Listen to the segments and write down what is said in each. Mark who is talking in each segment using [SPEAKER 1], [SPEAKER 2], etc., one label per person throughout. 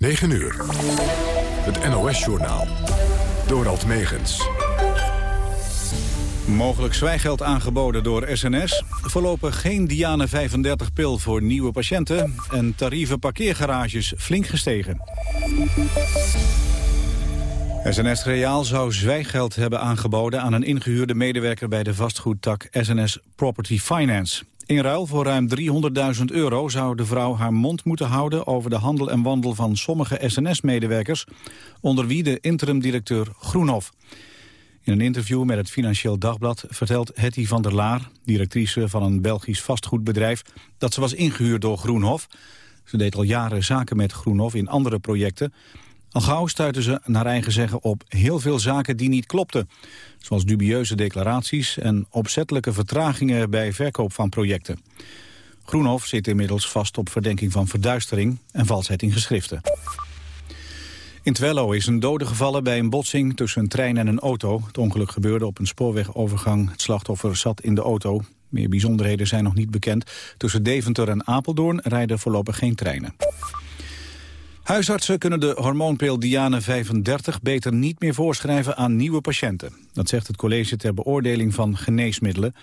[SPEAKER 1] 9 uur. Het NOS-journaal. Dorald Megens.
[SPEAKER 2] Mogelijk zwijgeld aangeboden door SNS. Voorlopig geen Diane 35-pil voor nieuwe patiënten. En tarieven parkeergarages flink gestegen. SNS Reaal zou zwijggeld hebben aangeboden aan een ingehuurde medewerker bij de vastgoedtak SNS Property Finance. In ruil voor ruim 300.000 euro zou de vrouw haar mond moeten houden over de handel en wandel van sommige SNS-medewerkers, onder wie de interim-directeur Groenhof. In een interview met het Financieel Dagblad vertelt Hetty van der Laar, directrice van een Belgisch vastgoedbedrijf, dat ze was ingehuurd door Groenhof. Ze deed al jaren zaken met Groenhof in andere projecten. Al gauw stuiten ze naar eigen zeggen op heel veel zaken die niet klopten. Zoals dubieuze declaraties en opzettelijke vertragingen bij verkoop van projecten. Groenhof zit inmiddels vast op verdenking van verduistering en valsheid in geschriften. In Twello is een dode gevallen bij een botsing tussen een trein en een auto. Het ongeluk gebeurde op een spoorwegovergang. Het slachtoffer zat in de auto. Meer bijzonderheden zijn nog niet bekend. Tussen Deventer en Apeldoorn rijden voorlopig geen treinen. Huisartsen kunnen de hormoonpil Diane 35 beter niet meer voorschrijven aan nieuwe patiënten. Dat zegt het college ter beoordeling van geneesmiddelen.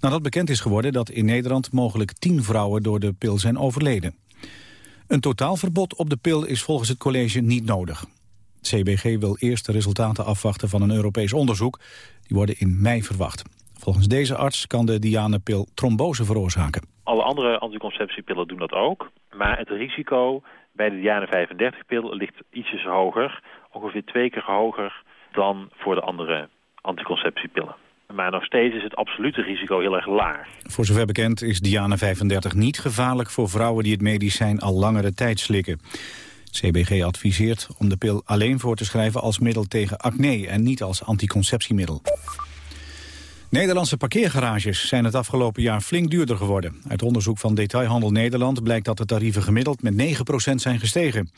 [SPEAKER 2] Nadat bekend is geworden dat in Nederland mogelijk 10 vrouwen door de pil zijn overleden. Een totaalverbod op de pil is volgens het college niet nodig. CBG wil eerst de resultaten afwachten van een Europees onderzoek. Die worden in mei verwacht. Volgens deze arts kan de Diane-pil trombose veroorzaken.
[SPEAKER 3] Alle andere anticonceptiepillen doen dat ook. Maar het risico bij de Diane 35-pil ligt ietsjes hoger. Ongeveer twee keer hoger dan voor de andere anticonceptiepillen. Maar nog steeds is het absolute risico heel erg laag.
[SPEAKER 2] Voor zover bekend is Diane 35 niet gevaarlijk voor vrouwen die het medicijn al langere tijd slikken. CBG adviseert om de pil alleen voor te schrijven als middel tegen acne en niet als anticonceptiemiddel. Nederlandse parkeergarages zijn het afgelopen jaar flink duurder geworden. Uit onderzoek van Detailhandel Nederland blijkt dat de tarieven gemiddeld met 9% zijn gestegen.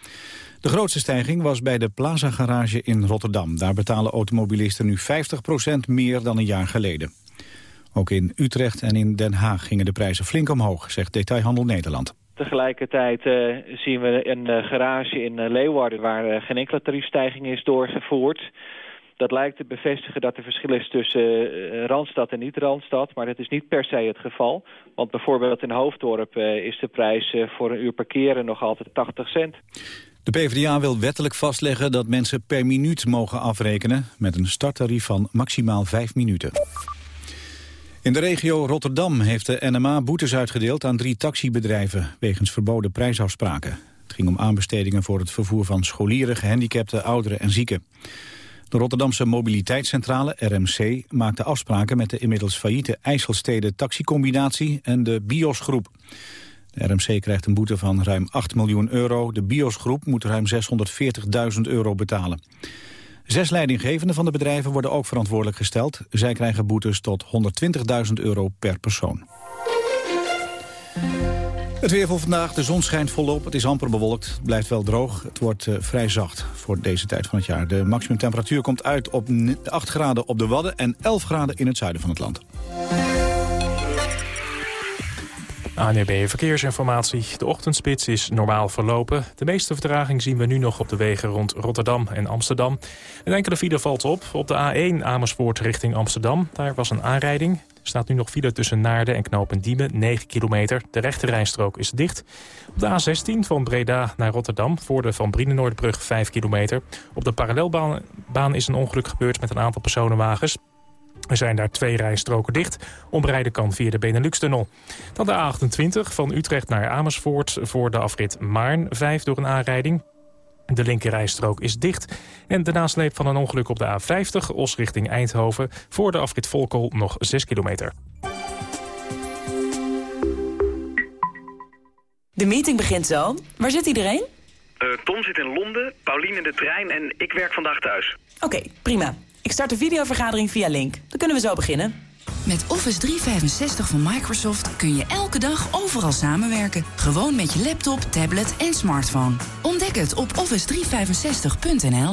[SPEAKER 2] De grootste stijging was bij de Plaza Garage in Rotterdam. Daar betalen automobilisten nu 50% meer dan een jaar geleden. Ook in Utrecht en in Den Haag gingen de prijzen flink omhoog, zegt Detailhandel Nederland.
[SPEAKER 4] Tegelijkertijd uh, zien we een uh, garage in uh, Leeuwarden waar geen enkele tariefstijging is doorgevoerd. Dat lijkt te bevestigen dat er verschil is tussen Randstad en niet-Randstad. Maar dat is niet per se het geval. Want bijvoorbeeld in Hoofddorp is de prijs voor een uur parkeren nog altijd 80 cent.
[SPEAKER 2] De PvdA wil wettelijk vastleggen dat mensen per minuut mogen afrekenen... met een starttarief van maximaal 5 minuten. In de regio Rotterdam heeft de NMA boetes uitgedeeld aan drie taxibedrijven... wegens verboden prijsafspraken. Het ging om aanbestedingen voor het vervoer van scholieren, gehandicapten, ouderen en zieken. De Rotterdamse Mobiliteitscentrale, RMC, maakte afspraken met de inmiddels failliete IJsselsteden taxicombinatie en de BIOS-groep. De RMC krijgt een boete van ruim 8 miljoen euro. De BIOS-groep moet ruim 640.000 euro betalen. Zes leidinggevenden van de bedrijven worden ook verantwoordelijk gesteld. Zij krijgen boetes tot 120.000 euro per persoon. Het weer voor vandaag. De zon schijnt volop. Het is amper bewolkt. Het blijft wel droog. Het wordt uh, vrij zacht voor deze tijd van het jaar. De maximumtemperatuur komt uit op 8 graden op de Wadden... en 11 graden in het zuiden van het land.
[SPEAKER 5] ANRB Verkeersinformatie. De ochtendspits is normaal verlopen. De meeste vertraging zien we nu nog op de wegen rond Rotterdam en Amsterdam. Een enkele file valt op. Op de A1 Amersfoort richting Amsterdam. Daar was een aanrijding. Staat nu nog file tussen Naarden en Knopendiemen, 9 kilometer. De rechte rijstrook is dicht. Op de A16 van Breda naar Rotterdam, voor de Van Brienenoordbrug 5 kilometer. Op de parallelbaan is een ongeluk gebeurd met een aantal personenwagens. Er zijn daar twee rijstroken dicht. Omrijden kan via de Benelux-tunnel. Dan de A28 van Utrecht naar Amersfoort voor de afrit Maarn. 5 door een aanrijding. De linkerrijstrook is dicht. En de nasleep van een ongeluk op de A50, Os richting Eindhoven... voor de afrit Volkel nog 6 kilometer.
[SPEAKER 6] De meeting begint zo. Waar zit iedereen?
[SPEAKER 7] Uh, Tom zit in Londen, Paulien in de trein en ik werk vandaag thuis.
[SPEAKER 6] Oké, prima. Ik start de videovergadering via Link. Dan kunnen we zo beginnen.
[SPEAKER 8] Met Office 365 van Microsoft kun je elke dag overal samenwerken. Gewoon met je laptop, tablet en smartphone. Ontdek het op office365.nl.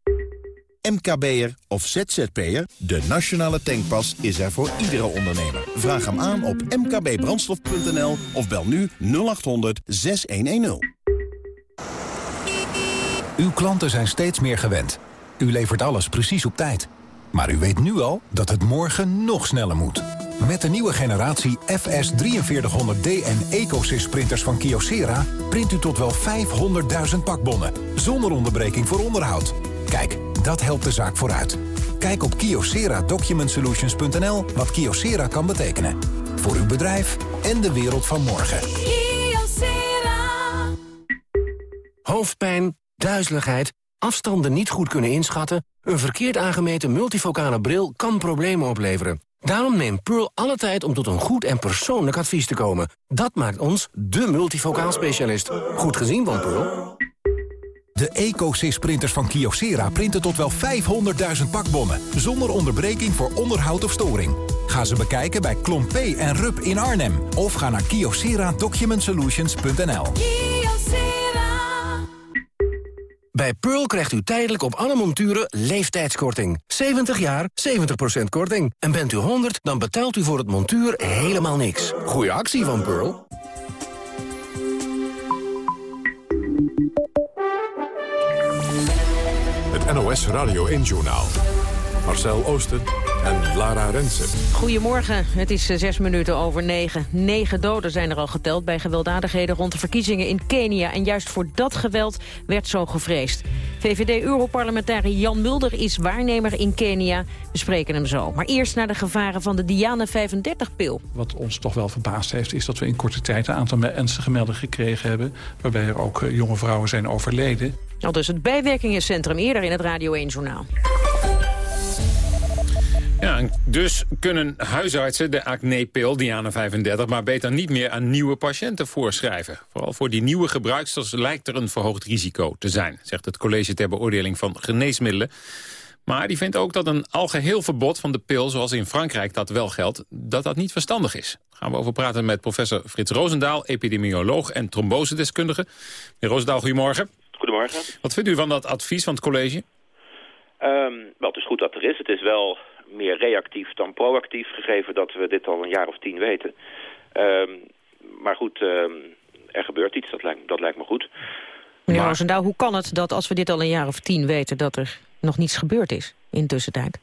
[SPEAKER 9] MKB'er of ZZP'er? De nationale tankpas is er voor iedere ondernemer. Vraag hem aan op mkbbrandstof.nl of bel nu 0800 6110.
[SPEAKER 10] Uw klanten zijn steeds meer gewend. U levert alles precies op tijd. Maar u weet nu al dat het morgen nog sneller moet. Met de nieuwe generatie FS 4300D en EcoSys printers van Kyocera... print u tot wel 500.000 pakbonnen, zonder onderbreking voor onderhoud. Kijk, dat helpt de zaak vooruit. Kijk op kyocera-document-solutions.nl wat Kyocera kan betekenen. Voor uw bedrijf en de wereld van morgen.
[SPEAKER 11] Hoofdpijn, duizeligheid, afstanden niet goed kunnen inschatten... een verkeerd aangemeten multifocale bril kan problemen opleveren. Daarom neemt Pearl alle tijd om tot een goed en persoonlijk advies te komen. Dat maakt ons de multifocaal specialist. Goed gezien van Pearl.
[SPEAKER 10] De EcoSys printers van Kyocera printen tot wel 500.000 pakbonnen... zonder onderbreking voor onderhoud of storing. Ga ze bekijken bij Klomp en Rup in Arnhem. Of ga naar kyocera-document-solutions.nl.
[SPEAKER 11] Bij Pearl krijgt u tijdelijk op alle monturen leeftijdskorting. 70 jaar, 70% korting. En bent u 100, dan betaalt u voor het montuur helemaal niks. Goeie actie van Pearl.
[SPEAKER 1] NOS Radio 1-journaal. Marcel Oosten en Lara Rensen.
[SPEAKER 12] Goedemorgen, het is eh, zes minuten over negen. Negen doden zijn er al geteld bij gewelddadigheden rond de verkiezingen in Kenia. En juist voor dat geweld werd zo gevreesd. VVD-europarlementariër Jan Mulder is waarnemer in Kenia. We spreken hem zo. Maar eerst naar de gevaren van de Diane 35-pil.
[SPEAKER 13] Wat ons toch wel verbaasd heeft, is dat we in korte tijd... een aantal ernstige meldingen gekregen hebben... waarbij er ook eh, jonge vrouwen zijn overleden.
[SPEAKER 12] Al dus het bijwerkingencentrum eerder in het Radio 1-journaal.
[SPEAKER 14] Ja, dus kunnen huisartsen de acnepil Diana 35 maar beter niet meer aan nieuwe patiënten voorschrijven. Vooral voor die nieuwe gebruiksters lijkt er een verhoogd risico te zijn, zegt het college ter beoordeling van geneesmiddelen. Maar die vindt ook dat een algeheel verbod van de pil, zoals in Frankrijk dat wel geldt, dat dat niet verstandig is. Daar gaan we over praten met professor Frits Roosendaal, epidemioloog en trombosedeskundige. Meneer Roosendaal, goedemorgen.
[SPEAKER 15] Goedemorgen.
[SPEAKER 14] Wat vindt u van dat advies van het college?
[SPEAKER 15] Um, wel, het is goed dat er is. Het is wel meer reactief dan proactief, gegeven dat we dit al een jaar of tien weten. Um, maar goed, um, er gebeurt iets, dat lijkt, dat lijkt me goed.
[SPEAKER 12] Meneer maar... Roosendaal, hoe kan het dat als we dit al een jaar of tien weten... dat er nog niets gebeurd is in tussentijd?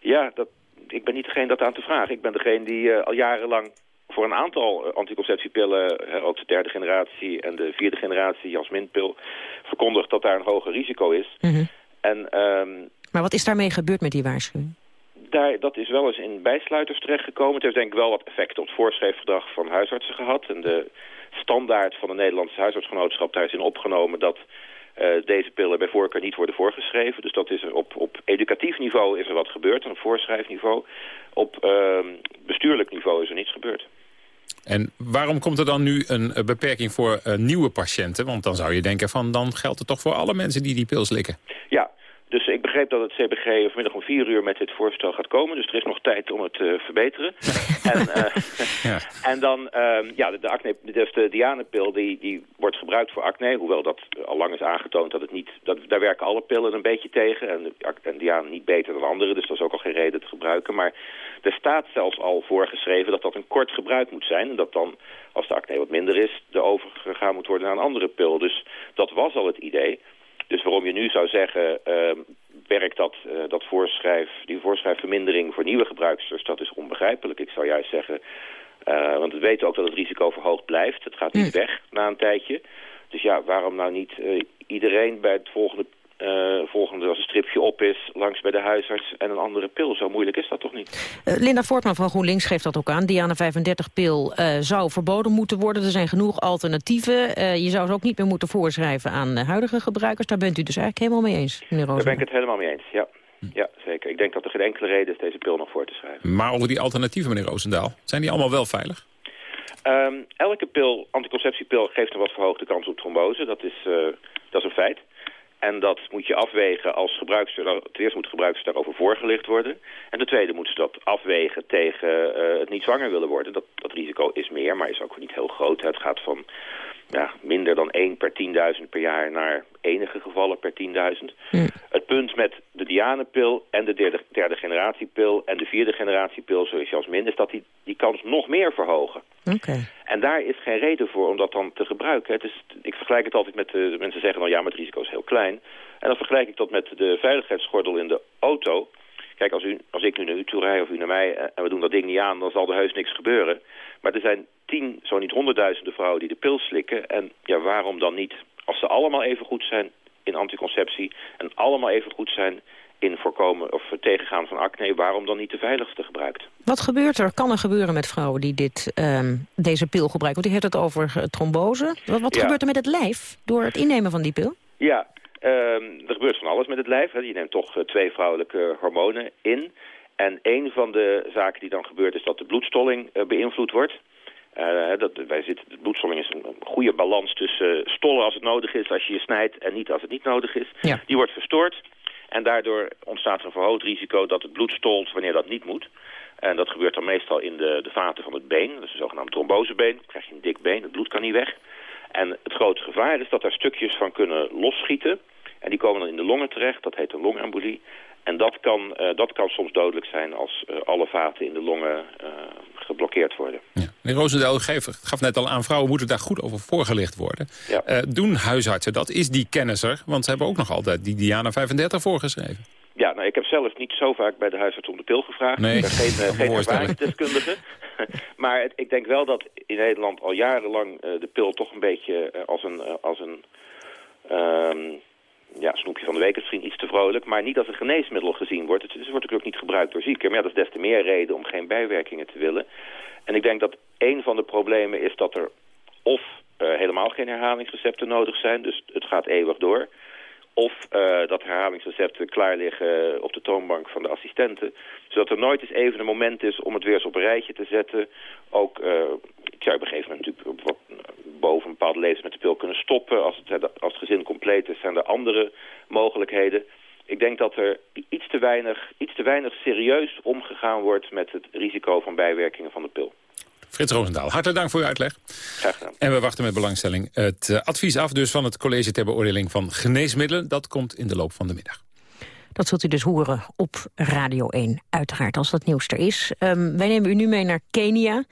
[SPEAKER 15] Ja, dat, ik ben niet degene dat aan te vragen. Ik ben degene die uh, al jarenlang voor een aantal anticonceptiepillen, ook de derde generatie en de vierde generatie jasminpil, verkondigt dat daar een hoger risico is. Mm -hmm. En um,
[SPEAKER 12] maar wat is daarmee gebeurd met die waarschuwing?
[SPEAKER 15] Daar, dat is wel eens in bijsluiters terechtgekomen. Het heeft denk ik wel wat effect op het voorschrijfverdrag van huisartsen gehad. En de standaard van de Nederlandse huisartsgenootschap daar is in opgenomen dat uh, deze pillen bij voorkeur niet worden voorgeschreven. Dus dat is er op, op educatief niveau is er wat gebeurd, op voorschrijfniveau. Op uh, bestuurlijk niveau is er niets gebeurd.
[SPEAKER 14] En waarom komt er dan nu een beperking voor uh, nieuwe patiënten? Want dan zou je denken van dan geldt het toch voor alle mensen die die pil slikken.
[SPEAKER 15] Ja, dus ik begreep dat het CBG vanmiddag om vier uur met dit voorstel gaat komen. Dus er is nog tijd om het te verbeteren. en, uh, ja. en dan, uh, ja, de, acne, dus de Dianepil die, die wordt gebruikt voor acne. Hoewel dat al lang is aangetoond dat het niet... Dat, daar werken alle pillen een beetje tegen. En, en Diane niet beter dan andere. Dus dat is ook al geen reden te gebruiken. Maar er staat zelfs al voorgeschreven dat dat een kort gebruik moet zijn. En dat dan, als de acne wat minder is, de overgegaan moet worden naar een andere pil. Dus dat was al het idee. Dus waarom je nu zou zeggen, uh, werkt dat, uh, dat voorschrijf, die voorschrijfvermindering voor nieuwe gebruikers, dat is onbegrijpelijk. Ik zou juist zeggen, uh, want we weten ook dat het risico verhoogd blijft. Het gaat niet weg na een tijdje. Dus ja, waarom nou niet iedereen bij het volgende uh, volgende als een stripje op is langs bij de huisarts en een andere pil. Zo moeilijk is dat toch niet?
[SPEAKER 12] Uh, Linda Voortman van GroenLinks geeft dat ook aan. Diana 35-pil uh, zou verboden moeten worden. Er zijn genoeg alternatieven. je zou ze ook niet meer moeten voorschrijven aan huidige gebruikers. Daar bent u dus eigenlijk helemaal mee eens, meneer Roos.
[SPEAKER 15] Daar ben ik het helemaal mee eens, ja. ja, zeker. Ik denk dat er geen enkele reden is deze pil nog voor te schrijven.
[SPEAKER 14] Maar over die alternatieven, meneer Roosendaal, zijn die allemaal wel veilig?
[SPEAKER 15] Ehm, elke pil, anticonceptiepil, geeft een wat verhoogde kans op trombose. Dat is, uh, dat is een feit. En dat moet je afwegen als gebruikster. Ten eerste moet gebruikster daarover voorgelicht worden. En ten tweede moeten ze dat afwegen tegen uh, het niet zwanger willen worden. Dat, dat risico is meer, maar is ook niet heel groot. Het gaat van ja, minder dan 1 per 10.000 per jaar naar enige gevallen per 10.000. Het punt met de Dianepil en de derde, derde generatiepil en de vierde generatiepil, zoals Jasmin, is dat die die kans nog meer verhogen.
[SPEAKER 12] Okay.
[SPEAKER 15] En daar is geen reden voor om dat dan te gebruiken. Het is, ik vergelijk het altijd met, de mensen zeggen dan ja, maar het risico is heel klein. En dan vergelijk ik dat met de veiligheidsgordel in de auto. Kijk, als, u, als ik nu naar u toe rij of u naar mij en we doen dat ding niet aan, dan zal er heus niks gebeuren. Maar er zijn tien, zo niet honderdduizenden vrouwen die de pil slikken. En ja, waarom dan niet, als ze allemaal even goed zijn in anticonceptie en allemaal even goed zijn in voorkomen of tegengaan van acne, waarom dan niet de veiligste gebruikt?
[SPEAKER 12] Wat gebeurt er, kan er gebeuren met vrouwen die dit, um, deze pil gebruiken? Want u heeft het over uh, trombose. Wat, wat
[SPEAKER 15] Ja.
[SPEAKER 12] gebeurt er met het lijf door het innemen van die pil?
[SPEAKER 15] Ja, ehm, er gebeurt van alles met het lijf. Hè. Je neemt toch eh, twee vrouwelijke hormonen in. En een van de zaken die dan gebeurt is dat de bloedstolling eh, beïnvloed wordt. Eh, dat, wij zitten, de bloedstolling is een, goede balans tussen eh, stollen als het nodig is, als je je snijdt, en niet als het niet nodig is. Die wordt verstoord. En daardoor ontstaat er een verhoogd risico dat het bloed stolt wanneer dat niet moet. En dat gebeurt dan meestal in de, de vaten van het been. Dat is een zogenaamd trombosebeen. Dan krijg je een dik been, het bloed kan niet weg. En het grote gevaar is dat daar stukjes van kunnen losschieten. En die komen dan in de longen terecht. Dat heet een longembolie. En dat kan, eh, dat kan soms dodelijk zijn als eh, alle vaten in de longen eh, geblokkeerd worden.
[SPEAKER 14] Meneer Roosendaal gaf, gaf net al aan, vrouwen moeten daar goed over voorgelicht worden. Doen huisartsen dat? Is die kennis er? Want ze hebben ook nog altijd die Diana 35 voorgeschreven.
[SPEAKER 15] Ja, nou, ik heb zelf niet zo vaak bij de huisarts om de pil gevraagd.
[SPEAKER 14] Nee,
[SPEAKER 15] ik ben geen,
[SPEAKER 14] me
[SPEAKER 15] geen ervaringsdeskundige. maar het- ik denk wel dat in Nederland al jarenlang de pil toch een beetje als een... als een ehm, ja, snoepje van de week is misschien iets te vrolijk, maar niet als een geneesmiddel gezien wordt. Het, wordt natuurlijk ook niet gebruikt door zieken, maar ja, dat is des te meer reden om geen bijwerkingen te willen. En ik denk dat een van de problemen is dat er of eh, helemaal geen herhalingsrecepten nodig zijn, dus het gaat eeuwig door. Of eh, dat herhalingsrecepten klaar liggen op de toonbank van de assistenten. Zodat er nooit eens even een moment is om het weer eens op een rijtje te zetten. Ook, eh ja, op een gegeven moment natuurlijk wat, eh, boven een bepaalde leeftijd met de pil kunnen stoppen. Als het, als het gezin compleet is, zijn er andere mogelijkheden. Ik denk dat er iets te weinig, iets te weinig serieus omgegaan wordt met het risico van bijwerkingen van de pil.
[SPEAKER 14] Frits Roosendaal, hartelijk dank voor uw uitleg.
[SPEAKER 15] Graag gedaan.
[SPEAKER 14] En we wachten met belangstelling het eh, advies af dus van het College ter Beoordeling van Geneesmiddelen. Dat komt in de loop van de middag.
[SPEAKER 12] Dat zult u dus horen op Radio 1, uiteraard, als dat nieuws er is. Ehm, wij nemen u nu mee naar Kenia.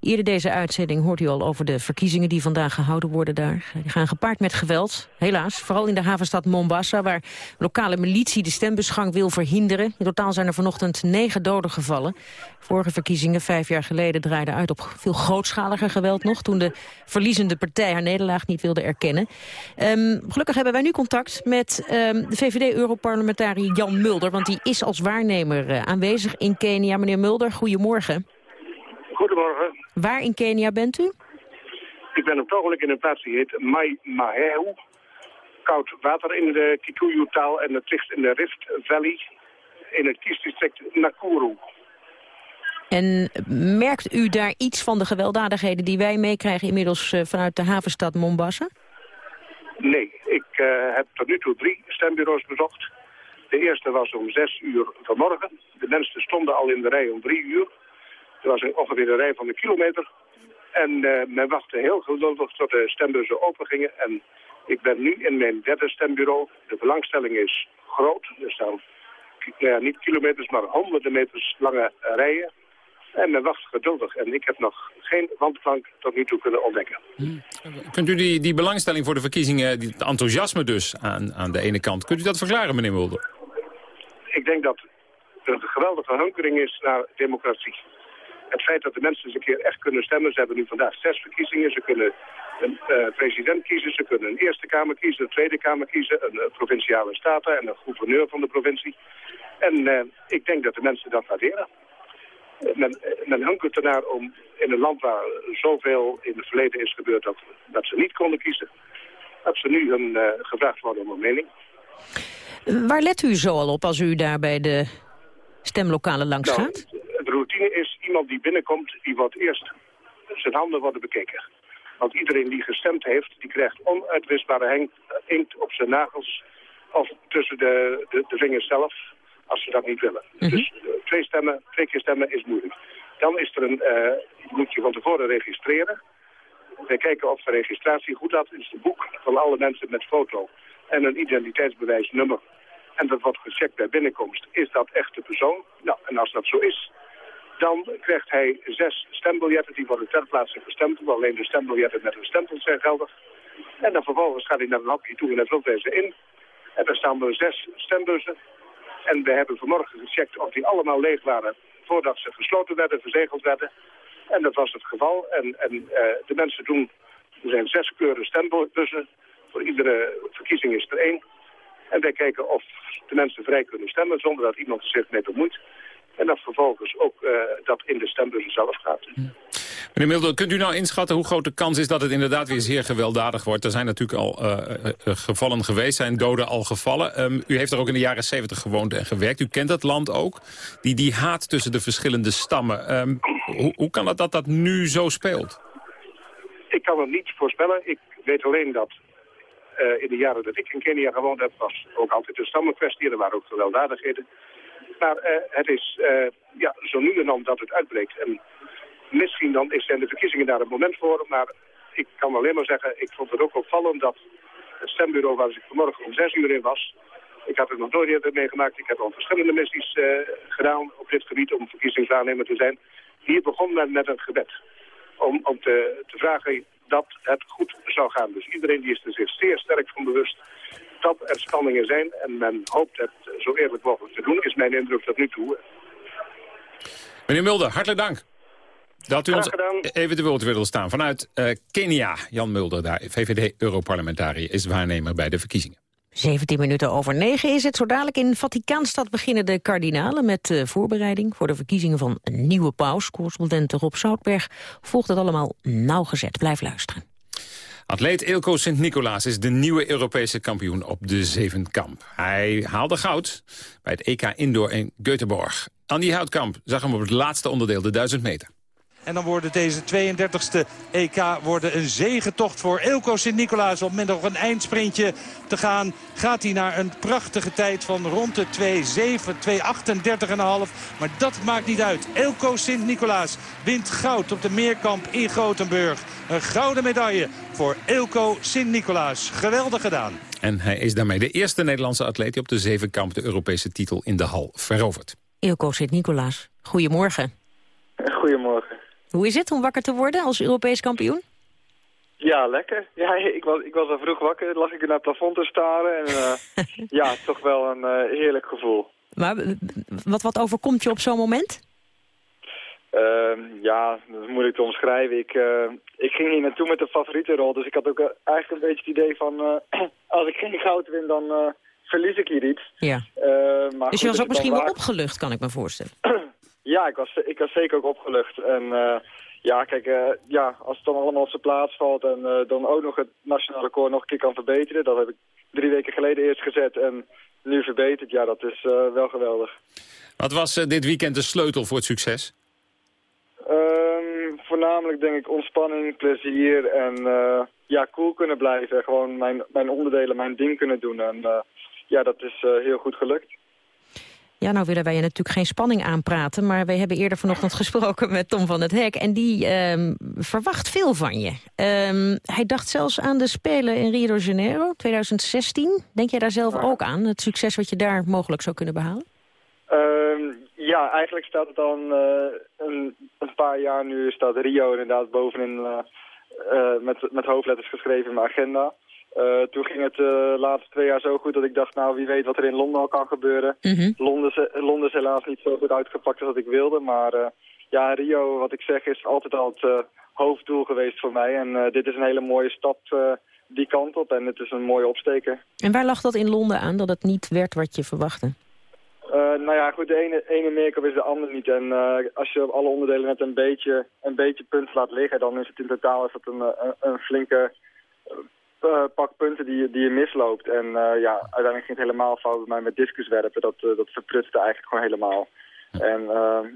[SPEAKER 12] Eerder deze uitzending hoort u al over de verkiezingen die vandaag gehouden worden daar. Die gaan gepaard met geweld, helaas. Vooral in de havenstad Mombasa, waar lokale militie de stembusgang wil verhinderen. In totaal zijn er vanochtend negen doden gevallen. Vorige verkiezingen, vijf jaar geleden, draaiden uit op veel grootschaliger geweld nog... toen de verliezende partij haar nederlaag niet wilde erkennen. Ehm, gelukkig hebben wij nu contact met ehm, de VVD-europarlementariër Jan Mulder... want die is als waarnemer eh, aanwezig in Kenia. Meneer Mulder, goedemorgen.
[SPEAKER 16] Goedemorgen.
[SPEAKER 12] Waar in Kenia bent u?
[SPEAKER 16] Ik ben op het ogenblik in een plaats die heet Mai Maheu. Koud water in de Kikuyu-taal en het ligt in de Rift Valley in het kiesdistrict Nakuru.
[SPEAKER 12] En merkt u daar iets van de gewelddadigheden die wij meekrijgen inmiddels eh, vanuit de havenstad Mombasa?
[SPEAKER 16] Nee, ik eh, heb tot nu toe drie stembureaus bezocht. De eerste was om zes uur vanmorgen. De mensen stonden al in de rij om drie uur. Er was een, ongeveer een rij van een kilometer. En eh, men wachtte heel geduldig tot de stembussen open gingen. En ik ben nu in mijn derde stembureau. De belangstelling is groot. Er staan nou niet kilometers, maar honderden meters lange rijen. En men wacht geduldig. En ik heb nog geen wandplank tot nu toe kunnen ontdekken.
[SPEAKER 14] Kunt u die, die belangstelling voor de verkiezingen, het enthousiasme dus aan, aan de ene kant... kunt u dat verklaren, meneer Mulder?
[SPEAKER 16] Ik denk dat er een geweldige hunkering is naar democratie. Het feit dat de mensen eens een keer echt kunnen stemmen. Ze hebben nu vandaag zes verkiezingen. Ze kunnen een eh, president kiezen, ze kunnen een Eerste Kamer kiezen, een Tweede Kamer kiezen, een, eh, provinciale staten en een gouverneur van de provincie. En eh, ik denk dat de mensen dat waarderen. Men, men hunkert ernaar om in een land waar zoveel in het verleden is gebeurd dat, dat ze niet konden kiezen, dat ze nu hun, gevraagd worden om een mening.
[SPEAKER 12] Waar let u zo al op als u daar bij de stemlokalen langs
[SPEAKER 16] Nou,
[SPEAKER 12] gaat?
[SPEAKER 16] Iemand die binnenkomt, die wordt eerst zijn handen worden bekeken. Want iedereen die gestemd heeft, die krijgt onuitwisbare henk- inkt op zijn nagels of tussen de, de, de vingers zelf, als ze dat niet willen. Dus eh, twee stemmen, twee keer stemmen is moeilijk. Dan is er een, eh, moet je van tevoren registreren. Wij kijken of de registratie goed had. Het is een boek van alle mensen met foto en een identiteitsbewijsnummer. En dat wordt gecheckt bij binnenkomst. Is dat echt de persoon? Nou, en als dat zo is, dan krijgt hij zes stembiljetten. Die worden ter plaatse gestempeld. Alleen de stembiljetten met een stempel zijn geldig. En dan vervolgens gaat hij naar een hapje toe en hij ze in. En daar staan er zes stembussen. En we hebben vanmorgen gecheckt of die allemaal leeg waren voordat ze gesloten werden, verzegeld werden. En dat was het geval. En, en eh, de mensen doen, er zijn zes kleuren stembussen. Voor iedere verkiezing is er één. En wij kijken of de mensen vrij kunnen stemmen zonder dat iemand zich mee bemoeit. En dat vervolgens ook eh, dat in de stembussen zelf gaat.
[SPEAKER 14] Meneer Mulder, kunt u nou inschatten hoe groot de kans is dat het inderdaad weer zeer gewelddadig wordt? Er zijn natuurlijk al eh, eh, gevallen geweest, zijn doden al gevallen. Ehm, u heeft er ook in de jaren 70 gewoond en gewerkt. U kent dat land ook. Die, die haat tussen de verschillende stammen. Ehm, hoe, hoe kan het dat dat nu zo speelt?
[SPEAKER 16] Ik kan het niet voorspellen. Ik weet alleen dat in de jaren dat ik in Kenia gewoond heb, was ook altijd een stammenkwestie. Er waren ook gewelddadigheden. Maar eh, het is eh, ja, zo nu en dan dat het uitbreekt. En misschien dan zijn de verkiezingen daar een moment voor. Maar ik kan alleen maar zeggen, ik vond het ook opvallend dat het stembureau waar ik vanmorgen om zes uur in was... Ik had het nog nooit eerder meegemaakt. Ik heb al verschillende missies eh, gedaan op dit gebied om verkiezingswaarnemer te zijn. Hier begon men met een gebed. Om, om te, te vragen dat het goed zou gaan. Dus iedereen die is er zich zeer sterk van bewust dat er spanningen zijn. En men hoopt het zo eerlijk mogelijk te doen, is mijn indruk tot nu toe.
[SPEAKER 14] Meneer Mulder, hartelijk dank. Dat u ons even woord wilde staan. Vanuit eh, Kenia, Jan Mulder, daar, VVD-Europarlementariër, is waarnemer bij de verkiezingen.
[SPEAKER 12] 17 minuten over 9 is het. Zo dadelijk in Vaticaanstad beginnen de kardinalen met de voorbereiding voor de verkiezingen van een nieuwe paus. Correspondent Rob Zoutberg volgt het allemaal nauwgezet. Blijf luisteren.
[SPEAKER 14] Atleet Ilko Sint-Nicolaas is de nieuwe Europese kampioen op de zevenkamp. Hij haalde goud bij het EK Indoor in Göteborg. Andy Houtkamp zag hem op het laatste onderdeel, de 1000 meter.
[SPEAKER 17] En dan wordt deze 32e EK worden een zegentocht voor Eelco Sint-Nicolaas. Op met nog een eindsprintje te gaan gaat hij naar een prachtige tijd van rond de 2.7, 2.38,5. Maar dat maakt niet uit. Eelco Sint-Nicolaas wint goud op de Meerkamp in Gothenburg. Een gouden medaille voor Eelco Sint-Nicolaas. Geweldig gedaan.
[SPEAKER 14] En hij is daarmee de eerste Nederlandse atleet die op de zevenkamp de Europese titel in de hal verovert.
[SPEAKER 12] Eelco Sint-Nicolaas, goedemorgen.
[SPEAKER 18] Goedemorgen.
[SPEAKER 12] Hoe is het om wakker te worden als Europees kampioen?
[SPEAKER 18] Ja, lekker. Ja, ik was, ik was al vroeg wakker, lag ik naar het plafond te staren. En eh, ja, toch wel een eh, heerlijk gevoel.
[SPEAKER 12] Maar wat, wat overkomt je op zo'n moment?
[SPEAKER 18] Ehm, ja, dat is moeilijk te omschrijven. Ik, eh, ik ging hier naartoe met de favoriete rol, dus ik had ook eigenlijk een beetje het idee van... als ik geen goud win, dan verlies ik hier iets.
[SPEAKER 12] Ja.
[SPEAKER 18] Maar
[SPEAKER 12] Dus je was ook misschien wel opgelucht, kan ik me voorstellen.
[SPEAKER 18] Ja, ik was, ik was zeker ook opgelucht. En eh, ja, kijk, eh, ja, als het dan allemaal op zijn plaats valt en eh, dan ook nog het nationaal record nog een keer kan verbeteren. Dat heb ik drie weken geleden eerst gezet en nu verbeterd. Ja, dat is wel geweldig.
[SPEAKER 14] Wat was dit weekend de sleutel voor het succes?
[SPEAKER 18] Ehm, voornamelijk denk ik ontspanning, plezier en ja, cool kunnen blijven. Gewoon mijn, mijn onderdelen, mijn ding kunnen doen. En ja, dat is heel goed gelukt.
[SPEAKER 12] Ja, nou willen wij je natuurlijk geen spanning aanpraten... maar wij hebben eerder vanochtend gesproken met Tom van het Hek... en die ehm, verwacht veel van je. Ehm, hij dacht zelfs aan de Spelen in Rio de Janeiro 2016. Denk jij daar zelf ook aan, het succes wat je daar mogelijk zou kunnen behalen?
[SPEAKER 18] Ehm, ja, eigenlijk staat het een, eh, een, een paar jaar nu, staat Rio inderdaad bovenin eh, eh, met, met hoofdletters geschreven in mijn agenda. Eh, toen ging het de laatste twee jaar zo goed dat ik dacht, nou wie weet wat er in Londen al kan gebeuren. Londen, is, Londen is helaas niet zo goed uitgepakt als ik wilde, maar eh, ja, Rio, wat ik zeg, is altijd al het eh, hoofddoel geweest voor mij. En eh, dit is een hele mooie stap eh, die kant op en het is een mooie opsteker.
[SPEAKER 12] En waar lag dat in Londen aan, dat het niet werd wat je verwachtte?
[SPEAKER 18] Eh, nou ja, goed, de ene, ene meerkamp is de andere niet. En eh, als je op alle onderdelen net een beetje, een beetje punt laat liggen, dan is het in totaal is het een, eh, een, een flinke, eh, pak punten die, die je misloopt. En ja, uiteindelijk ging het helemaal fout bij mij met discuswerpen. Dat, dat verprutste eigenlijk gewoon helemaal. En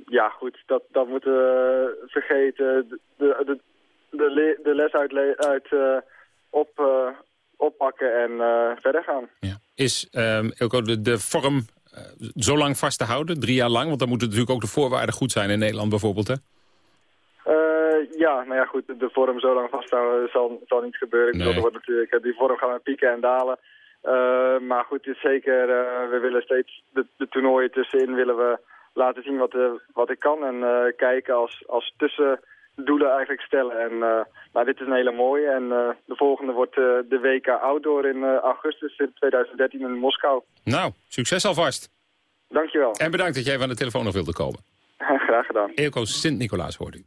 [SPEAKER 18] ja, goed, dat, dat moeten we vergeten. De, de, de, de les uit, uit op, oppakken en verder gaan.
[SPEAKER 14] Ja. Is um, de, de vorm zo lang vast te houden, drie jaar lang? Want dan moeten natuurlijk ook de voorwaarden goed zijn in Nederland bijvoorbeeld, hè?
[SPEAKER 18] Ja, nou ja, goed, de vorm zo lang vasthouden zal, zal niet gebeuren. Nee. Ik bedoel, natuurlijk, die vorm gaan pieken en dalen. Uh, maar goed, het is zeker, uh, we willen steeds de, de toernooien tussenin willen we laten zien wat, uh, wat ik kan. En kijken als, als tussendoelen eigenlijk stellen. En nou, dit is een hele mooie. En de volgende wordt de WK Outdoor in augustus in 2013 in Moskou.
[SPEAKER 14] Nou, succes alvast.
[SPEAKER 18] Dankjewel.
[SPEAKER 14] En bedankt dat jij van de telefoon nog wilde komen.
[SPEAKER 18] Graag gedaan.
[SPEAKER 14] Eelco Sint-Nicolaas hoort u.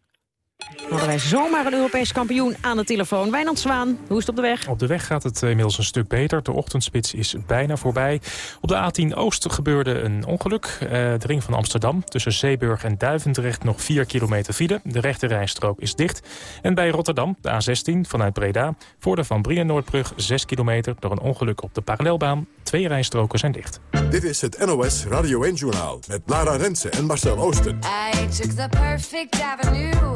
[SPEAKER 12] Hadden wij zomaar een Europees kampioen aan de telefoon. Wijnand Zwaan, hoe is het op de weg?
[SPEAKER 5] Op de weg gaat het inmiddels een stuk beter. De ochtendspits is bijna voorbij. Op de A10 Oost gebeurde een ongeluk. Uh, de ring van Amsterdam. Tussen Zeeburg en Duivendrecht nog 4 kilometer file. De rechte rijstrook is dicht. En bij Rotterdam, de A16 vanuit Breda. Voor de Van Brienenoordbrug 6 kilometer. Door een ongeluk op de parallelbaan. Twee rijstroken zijn dicht.
[SPEAKER 1] Dit is het NOS Radio 1-journaal met Lara Rensen en Marcel Oosten.
[SPEAKER 19] I took the perfect avenue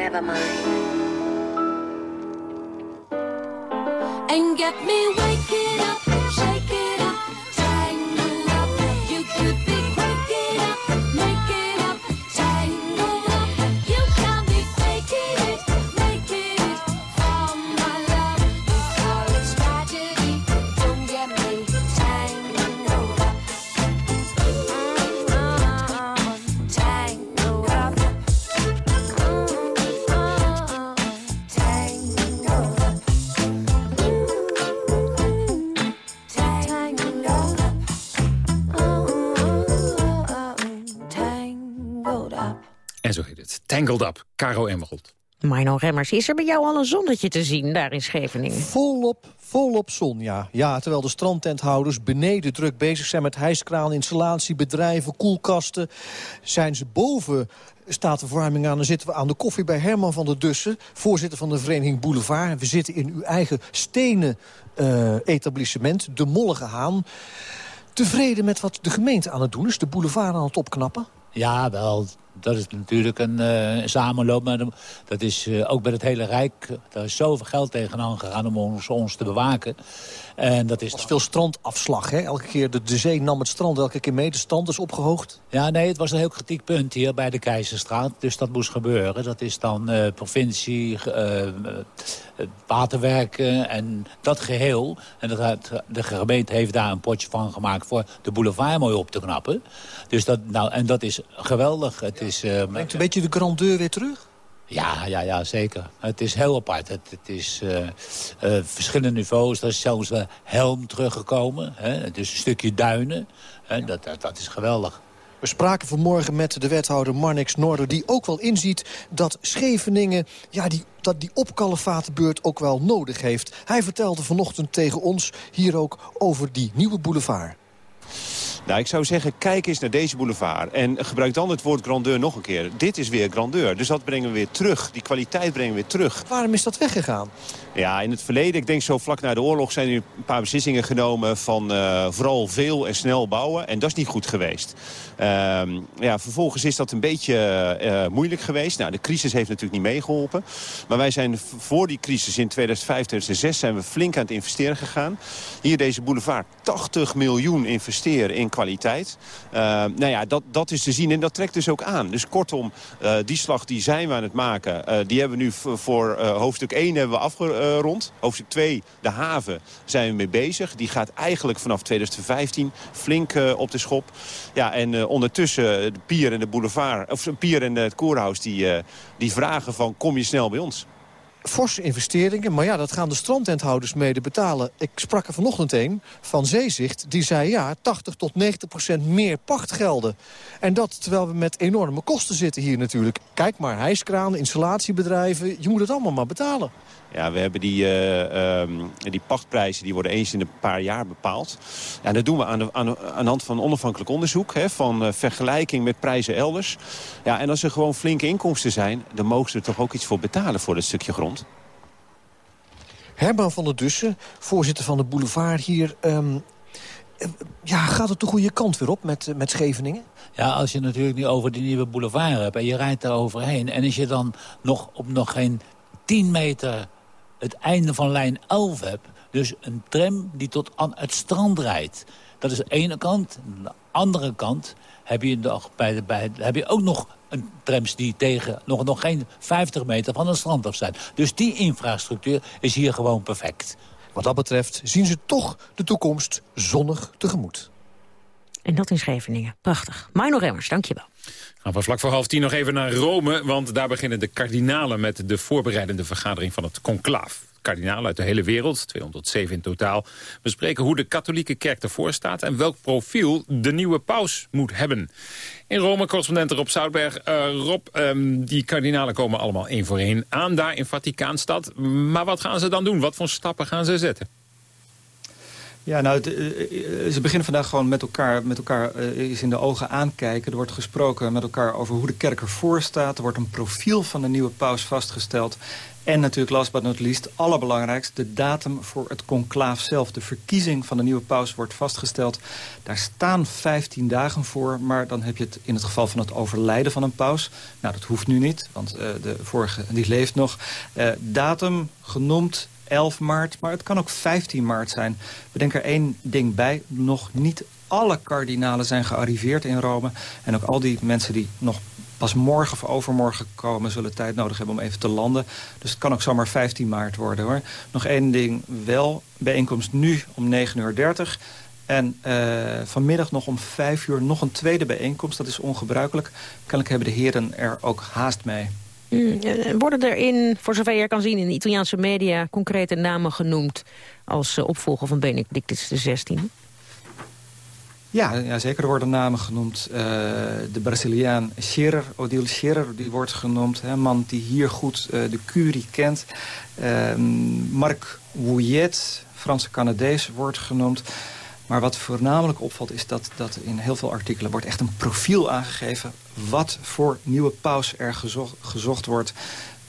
[SPEAKER 19] never mind. And get me
[SPEAKER 14] Tangled Up, Caro Emerald.
[SPEAKER 12] Mino Remmers, is er bij jou al een zonnetje te zien daar in Scheveningen?
[SPEAKER 20] Volop, volop zon, ja. Ja, terwijl de strandtenthouders beneden druk bezig zijn met hijskraan, installatie, bedrijven, koelkasten. Zijn ze boven staat de verwarming aan. Dan zitten we aan de koffie bij Herman van der Dussen... voorzitter van de vereniging Boulevard. We zitten in uw eigen stenen uh, etablissement, de Mollige Haan. Tevreden met wat de gemeente aan het doen is? De boulevard aan het opknappen?
[SPEAKER 21] Ja, wel
[SPEAKER 22] dat is natuurlijk een uh, samenloop. Maar dat is uh, ook bij het hele Rijk. Daar is zoveel geld tegenaan gegaan om ons, ons te bewaken. En dat is
[SPEAKER 20] was veel strandafslag, hè? Elke keer de, de zee nam het strand elke keer mee. De stand is opgehoogd.
[SPEAKER 22] Ja, nee, het was een heel kritiek punt hier bij de Keizerstraat. Dus dat moest gebeuren. Dat is dan uh, provincie, waterwerken en dat geheel. En dat, de gemeente heeft daar een potje van gemaakt... voor de boulevard mooi op te knappen. Dus dat, nou, en dat is geweldig. Het is, uh,
[SPEAKER 20] Brengt een beetje de grandeur weer terug?
[SPEAKER 22] Ja, ja, ja, zeker. Het is heel apart. Het, het is uh, uh, verschillende niveaus. Er is zelfs een helm teruggekomen. Hè. Het is een stukje duinen. Hè. Dat, dat, dat, is geweldig.
[SPEAKER 20] We spraken vanmorgen met de wethouder Marnix Noorder... die ook wel inziet dat Scheveningen ja, die, dat die opkalevatenbeurt ook wel nodig heeft. Hij vertelde vanochtend tegen ons hier ook over die nieuwe boulevard.
[SPEAKER 23] Nou, ik zou zeggen, kijk eens naar deze boulevard. En gebruik dan het woord grandeur nog een keer. Dit is weer grandeur. Dus dat brengen we weer terug. Die kwaliteit brengen we weer terug.
[SPEAKER 20] Waarom is dat weggegaan?
[SPEAKER 23] Ja, in het verleden, ik denk zo vlak na de oorlog... zijn er een paar beslissingen genomen van uh, vooral veel en snel bouwen. En dat is niet goed geweest. Uh, ja, vervolgens is dat een beetje uh, moeilijk geweest. Nou, de crisis heeft natuurlijk niet meegeholpen. Maar wij zijn voor die crisis in 2005, 2006 zijn we flink aan het investeren gegaan. Hier deze boulevard 80 miljoen investeren in kwaliteit. Uh, nou ja, dat, dat is te zien en dat trekt dus ook aan. Dus kortom, die slag die zijn we aan het maken. Die hebben we nu voor hoofdstuk 1 hebben we afgerond. Hoofdstuk 2, de haven, zijn we mee bezig. Die gaat eigenlijk vanaf 2015 flink op de schop. Ja, en ondertussen de pier en de boulevard, of de pier en het koerhuis, die, die vragen van kom je snel bij ons
[SPEAKER 20] forse investeringen. Maar ja, dat gaan de strandtenthouders mede betalen. Ik sprak er vanochtend een van Zeezicht. Die zei ja, 80 tot 90 procent meer pachtgelden. En dat terwijl we met enorme kosten zitten hier natuurlijk. Kijk maar, hijskraan, installatiebedrijven. Je moet het allemaal maar betalen.
[SPEAKER 23] Ja, we hebben die, uh, um, die pachtprijzen, die worden eens in een paar jaar bepaald. Ja, dat doen we aan de, aan de, aan de hand van onafhankelijk onderzoek. Hè, van uh, vergelijking met prijzen elders. Ja, en als er gewoon flinke inkomsten zijn... dan mogen ze er toch ook iets voor betalen voor dat stukje grond.
[SPEAKER 20] Herman van der Dussen, voorzitter van de boulevard hier... Um, ja, gaat het de goede kant weer op met, met Scheveningen?
[SPEAKER 22] Ja, als je natuurlijk nu over die nieuwe boulevard hebt... en je rijdt daar overheen... en als je dan nog op nog geen 10 meter het einde van lijn 11 hebt... dus een tram die tot aan het strand rijdt. Dat is de ene kant. Aan de andere kant heb je, nog bij de, bij, heb je ook nog een trams die tegen nog, nog geen 50 meter van het strand af zijn. Dus die infrastructuur is hier gewoon perfect.
[SPEAKER 20] Wat dat betreft zien ze toch de toekomst zonnig tegemoet.
[SPEAKER 12] En dat in Scheveningen. Prachtig. Mino Remmers, dankjewel.
[SPEAKER 14] Gaan we vlak voor half tien nog even naar Rome, want daar beginnen de kardinalen met de voorbereidende vergadering van het conclaaf. Kardinalen uit de hele wereld, 207 in totaal, bespreken hoe de katholieke kerk ervoor staat en welk profiel de nieuwe paus moet hebben. In Rome, correspondent Rob Zoutberg. Uh, Rob, um, die kardinalen komen allemaal één voor één aan daar in Vaticaanstad. Maar wat gaan ze dan doen? Wat voor stappen gaan ze zetten?
[SPEAKER 21] Ja, nou, het, ze beginnen vandaag gewoon met elkaar, met elkaar uh, eens in de ogen aankijken. Er wordt gesproken met elkaar over hoe de kerk ervoor staat. Er wordt een profiel van de nieuwe paus vastgesteld. En natuurlijk, last but not least, allerbelangrijkst... de datum voor het conclaaf zelf. De verkiezing van de nieuwe paus wordt vastgesteld. Daar staan 15 dagen voor, maar dan heb je het in het geval van het overlijden van een paus. Nou, dat hoeft nu niet, want de vorige die leeft nog. Datum genoemd 11 maart, maar het kan ook 15 maart zijn. Bedenk er één ding bij. Nog niet alle kardinalen zijn gearriveerd in Rome. En ook al die mensen die nog pas morgen of overmorgen komen... zullen tijd nodig hebben om even te landen. Dus het kan ook zomaar 15 maart worden, hoor. Nog één ding wel. Bijeenkomst nu om 9.30 uur. En uh, vanmiddag nog om 5 uur nog een tweede bijeenkomst. Dat is ongebruikelijk. Kennelijk hebben de heren er ook haast mee.
[SPEAKER 12] Mm, worden er in, voor zover je kan zien, in de Italiaanse media... concrete namen genoemd als uh, opvolger van Benedictus XVI?
[SPEAKER 21] Ja, ja, zeker. Er worden namen genoemd. Uh, de Braziliaan Scherer, Odile Scherer, die wordt genoemd. Een man die hier goed de curie kent. Uh, Marc Wouillet, Franse Canadees, wordt genoemd. Maar wat voornamelijk opvalt is dat, dat in heel veel artikelen... wordt echt een profiel aangegeven wat voor nieuwe paus er gezocht, wordt.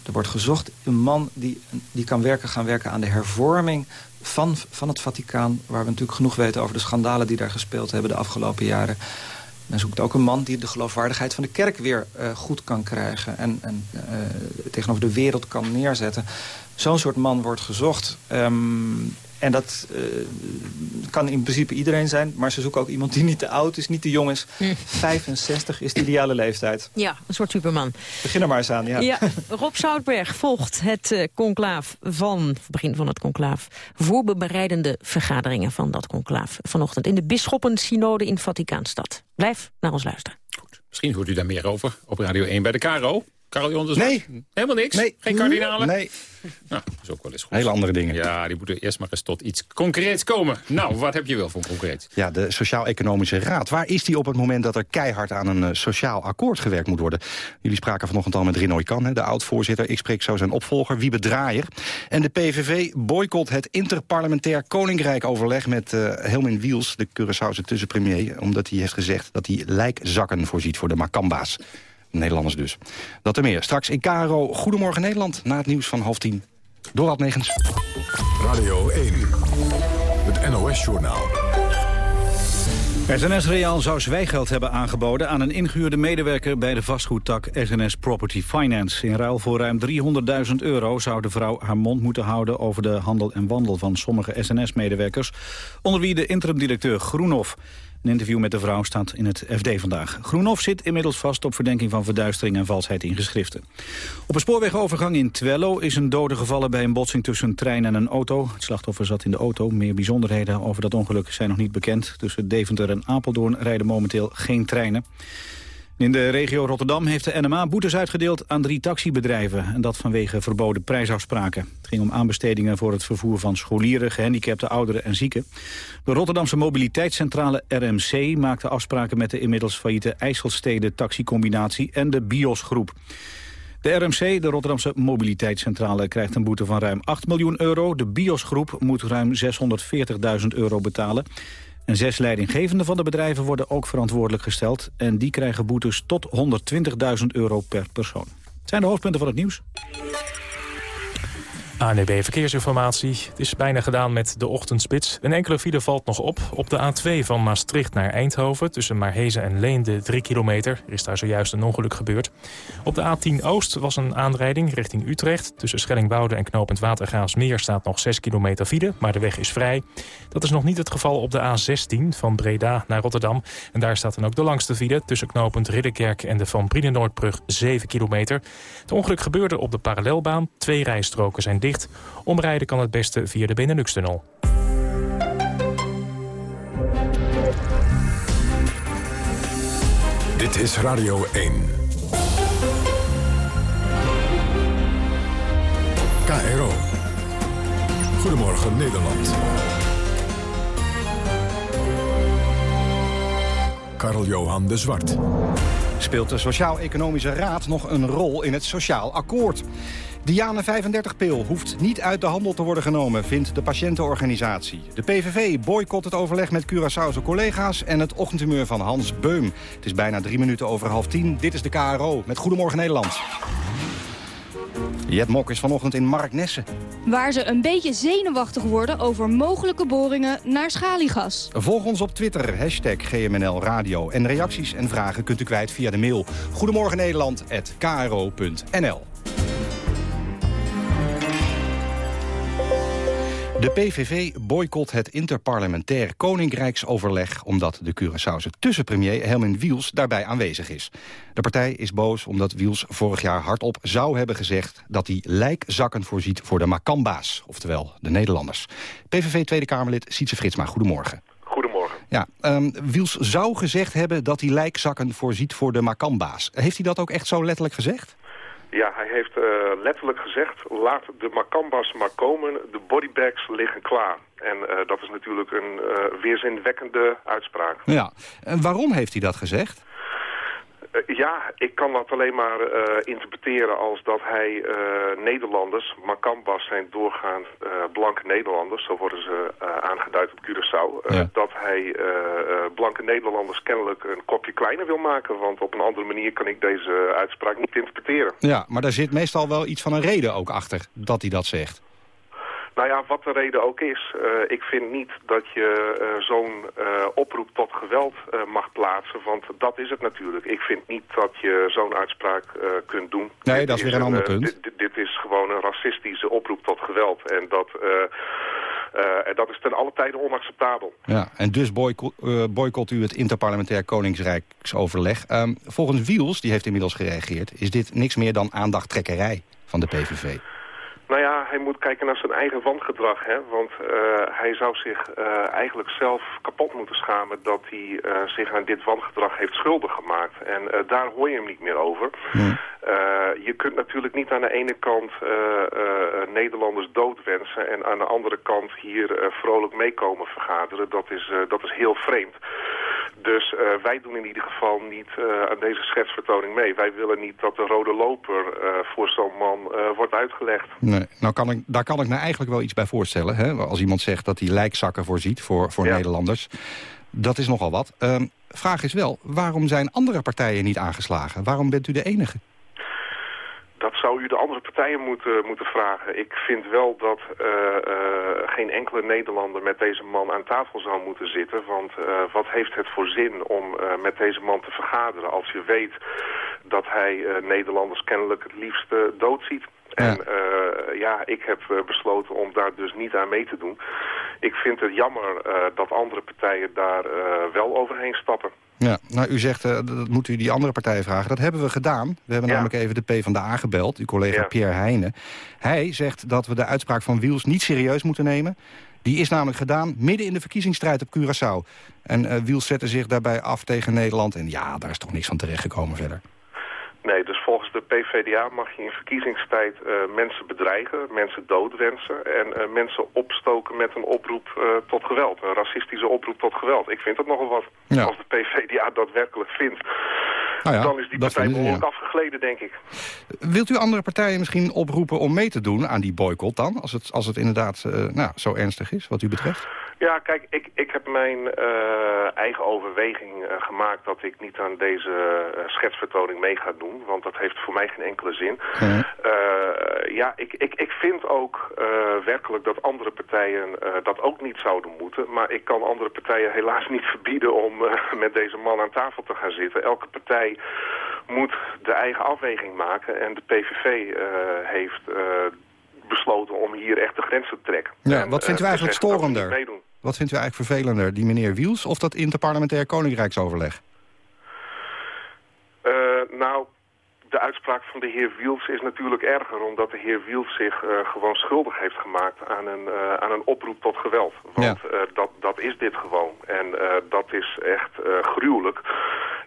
[SPEAKER 21] Er wordt gezocht een man die, die kan werken, gaan werken aan de hervorming van, van het Vaticaan... waar we natuurlijk genoeg weten over de schandalen die daar gespeeld hebben de afgelopen jaren. Men zoekt ook een man die de geloofwaardigheid van de kerk weer uh, goed kan krijgen... en, en uh, tegenover de wereld kan neerzetten. Zo'n soort man wordt gezocht. Um, en dat uh, kan in principe iedereen zijn. Maar ze zoeken ook iemand die niet te oud is, niet te jong is. Hm. 65 is de ideale leeftijd.
[SPEAKER 12] Ja, een soort superman.
[SPEAKER 21] Begin er maar eens aan, ja.
[SPEAKER 12] ja Rob Zoutberg volgt het uh, conclaaf van, het begin van het conclaaf... voorbereidende vergaderingen van dat conclaaf. Vanochtend in de Bisschoppensynode in Vaticaanstad. Blijf naar ons luisteren.
[SPEAKER 14] Goed. Misschien hoort u daar meer over op Radio 1 bij de KRO. Karel Jontes?
[SPEAKER 24] Nee.
[SPEAKER 14] Helemaal niks?
[SPEAKER 24] Nee.
[SPEAKER 14] Geen kardinalen?
[SPEAKER 24] Nee.
[SPEAKER 14] Nou, dat is ook wel eens goed.
[SPEAKER 24] Hele andere dingen.
[SPEAKER 14] Ja, die moeten eerst maar eens tot iets concreets komen. Nou, wat heb je wel voor concreet?
[SPEAKER 24] Ja, de Sociaal-Economische Raad. Waar is die op het moment dat er keihard aan een uh, sociaal akkoord gewerkt moet worden? Jullie spraken vanochtend al met Rinoy Kan, de oud-voorzitter. Ik spreek zo zijn opvolger, Wiebe Draaier. En de PVV boycott het interparlementair koninkrijk-overleg met uh, Helmin Wiels, de Curaçaose tussenpremier. Omdat hij heeft gezegd dat hij lijkzakken voorziet voor de Macamba's. Nederlanders dus. Dat er meer. Straks in Karo. Goedemorgen Nederland. Na het nieuws van half tien. Dorad Negens.
[SPEAKER 1] Radio 1. Het NOS-journaal.
[SPEAKER 2] SNS Real zou zwijgeld hebben aangeboden aan een ingehuurde medewerker bij de vastgoedtak SNS Property Finance. In ruil voor ruim 300.000 euro zou de vrouw haar mond moeten houden over de handel en wandel van sommige SNS-medewerkers, onder wie de interim-directeur Groenhoff. Een interview met de vrouw staat in het FD vandaag. Groenhoff zit inmiddels vast op verdenking van verduistering en valsheid in geschriften. Op een spoorwegovergang in Twello is een dode gevallen bij een botsing tussen een trein en een auto. Het slachtoffer zat in de auto. Meer bijzonderheden over dat ongeluk zijn nog niet bekend. Tussen Deventer en Apeldoorn rijden momenteel geen treinen. In de regio Rotterdam heeft de NMA boetes uitgedeeld aan drie taxibedrijven. En dat vanwege verboden prijsafspraken. Het ging om aanbestedingen voor het vervoer van scholieren, gehandicapten, ouderen en zieken. De Rotterdamse mobiliteitscentrale RMC maakte afspraken met de inmiddels failliete IJsselsteden taxicombinatie en de BIOS-groep. De RMC, de Rotterdamse mobiliteitscentrale, krijgt een boete van ruim 8 miljoen euro. De BIOS-groep moet ruim 640.000 euro betalen. En zes leidinggevenden van de bedrijven worden ook verantwoordelijk gesteld. En die krijgen boetes tot 120.000 euro per persoon. Het zijn de hoofdpunten van het nieuws.
[SPEAKER 5] ANB e Verkeersinformatie. Het is bijna gedaan met de ochtendspits. Een enkele file valt nog op. Op de A2 van Maastricht naar Eindhoven... tussen Maarhezen en Leende 3 kilometer. Er is daar zojuist een ongeluk gebeurd. Op de A10 Oost was een aanrijding richting Utrecht. Tussen Schellingwoude en Knopend Watergraafsmeer staat nog 6 kilometer file... maar de weg is vrij. Dat is nog niet het geval op de A16 van Breda naar Rotterdam. En daar staat dan ook de langste file... tussen Knopend Ridderkerk en de Van Brienenoordbrug 7 kilometer. Het ongeluk gebeurde op de parallelbaan. Twee rijstroken zijn dicht. Omrijden kan het beste via de Benelux-tunnel.
[SPEAKER 1] Dit is Radio 1. KRO. Goedemorgen Nederland. Karl-Johan de Zwart.
[SPEAKER 24] Speelt de Sociaal-Economische Raad nog een rol in het Sociaal Akkoord? Diane 35-pil hoeft niet uit de handel te worden genomen, vindt de patiëntenorganisatie. De PVV boycott het overleg met Curaçaose collega's en het ochtendhumeur van Hans Beum. Het is bijna drie minuten over half tien. Dit is de KRO met Goedemorgen Nederland. Jet Mok is vanochtend in Marknessen.
[SPEAKER 25] Waar ze een beetje zenuwachtig worden over mogelijke boringen naar schaliegas.
[SPEAKER 24] Volg ons op Twitter, hashtag GMNL Radio. En reacties en vragen kunt u kwijt via de mail. Goedemorgen De PVV boycott het interparlementair koninkrijksoverleg... omdat de Curaçaose tussenpremier Helmin Wiels daarbij aanwezig is. De partij is boos omdat Wiels vorig jaar hardop zou hebben gezegd... dat hij lijkzakken voorziet voor de Macamba's, oftewel de Nederlanders. PVV Tweede Kamerlid Sietse Fritsma, goedemorgen.
[SPEAKER 26] Goedemorgen.
[SPEAKER 24] Ja, um, Wiels zou gezegd hebben dat hij lijkzakken voorziet voor de Macamba's. Heeft hij dat ook echt zo letterlijk gezegd?
[SPEAKER 26] Ja, hij heeft uh, letterlijk gezegd, laat de Macambas maar komen, de bodybags liggen klaar. En uh, dat is natuurlijk een uh, weerzinwekkende uitspraak.
[SPEAKER 24] Ja, en waarom heeft hij dat gezegd?
[SPEAKER 26] Uh, ja, ik kan dat alleen maar uh, interpreteren als dat hij uh, Nederlanders, Macambas zijn doorgaand blanke Nederlanders, zo worden ze aangeduid op Curaçao, ja. dat hij blanke Nederlanders kennelijk een kopje kleiner wil maken, want op een andere manier kan ik deze uitspraak niet interpreteren.
[SPEAKER 24] Ja, maar daar zit meestal wel iets van een reden ook achter dat hij dat zegt.
[SPEAKER 26] Nou ja, wat de reden ook is. Uh, ik vind niet dat je uh, zo'n uh, oproep tot geweld mag plaatsen. Want dat is het natuurlijk. Ik vind niet dat je zo'n uitspraak kunt doen.
[SPEAKER 24] Nee, dit dat is weer een ander punt.
[SPEAKER 26] Dit, dit, is gewoon een racistische oproep tot geweld. En dat... en dat is ten alle tijde onacceptabel.
[SPEAKER 24] Ja, en dus boycott, boycott u het interparlementair koningsrijksoverleg. Um, volgens Wiels, die heeft inmiddels gereageerd... is dit niks meer dan aandachttrekkerij van de PVV.
[SPEAKER 26] Nou ja, hij moet kijken naar zijn eigen wangedrag. Hè? Want uh, hij zou zich uh, eigenlijk zelf kapot moeten schamen... dat hij uh, zich aan dit wangedrag heeft schuldig gemaakt. En daar hoor je hem niet meer over. Je kunt natuurlijk niet aan de ene kant Nederlanders doodwensen... en aan de andere kant hier vrolijk meekomen vergaderen. Dat is, dat is heel vreemd. Dus uh, wij doen in ieder geval niet uh, aan deze schetsvertoning mee. Wij willen niet dat de rode loper uh, voor zo'n man wordt uitgelegd.
[SPEAKER 24] Nee, nou kan ik, daar kan ik me eigenlijk wel iets bij voorstellen. Hè? Als iemand zegt dat hij lijkzakken voorziet voor, voor ja. Nederlanders. Dat is nogal wat. Ehm, vraag is wel, waarom zijn andere partijen niet aangeslagen? Waarom bent u de enige?
[SPEAKER 26] Dat zou u de andere partijen moeten, moeten vragen. Ik vind wel dat uh, uh, geen enkele Nederlander met deze man aan tafel zou moeten zitten. Want uh, wat heeft het voor zin om met deze man te vergaderen als je weet dat hij Nederlanders kennelijk het liefste doodziet? En uh, ja, ik heb uh, besloten om daar dus niet aan mee te doen. Ik vind het jammer uh, dat andere partijen daar wel overheen stappen.
[SPEAKER 24] Ja, nou u zegt, dat moet u die andere partijen vragen. Dat hebben we gedaan. We hebben ja. namelijk even de PvdA gebeld, uw collega ja. Pierre Heijnen. Hij zegt dat we de uitspraak van Wiels niet serieus moeten nemen. Die is namelijk gedaan midden in de verkiezingsstrijd op Curaçao. En Wiels zette zich daarbij af tegen Nederland. En ja, daar is toch niks van terechtgekomen verder.
[SPEAKER 26] Nee, dus volgens de PVDA mag je in verkiezingstijd uh, mensen bedreigen, mensen doodwensen en uh, mensen opstoken met een oproep uh, tot geweld. Een racistische oproep tot geweld. Ik vind dat nogal wat. Ja. Als de PVDA dat werkelijk vindt. Nou ja, dan is die partij behoorlijk ja. afgegleden, denk ik.
[SPEAKER 24] Wilt u andere partijen misschien oproepen om mee te doen aan die boycott dan? Als het, als het inderdaad nou, zo ernstig is, wat u betreft?
[SPEAKER 26] Ja, kijk, ik, ik heb mijn uh, eigen overweging uh, gemaakt dat ik niet aan deze uh, schetsvertoning mee ga doen. Want dat heeft voor mij geen enkele zin. Ja, ja ik, ik, ik vind ook werkelijk dat andere partijen dat ook niet zouden moeten. Maar ik kan andere partijen helaas niet verbieden om met deze man aan tafel te gaan zitten. Elke partij moet de eigen afweging maken. En de PVV heeft besloten om hier echt de grens te trekken.
[SPEAKER 24] Ja, en, wat vindt u eigenlijk storender? Wat vindt u eigenlijk vervelender, die meneer Wiels of dat interparlementair koninkrijksoverleg?
[SPEAKER 26] Uh, nou, de uitspraak van de heer Wiels is natuurlijk erger... omdat de heer Wiels zich uh, gewoon schuldig heeft gemaakt aan een, uh, aan een oproep tot geweld. Want ja. uh, dat, dat is dit gewoon. En dat is echt gruwelijk.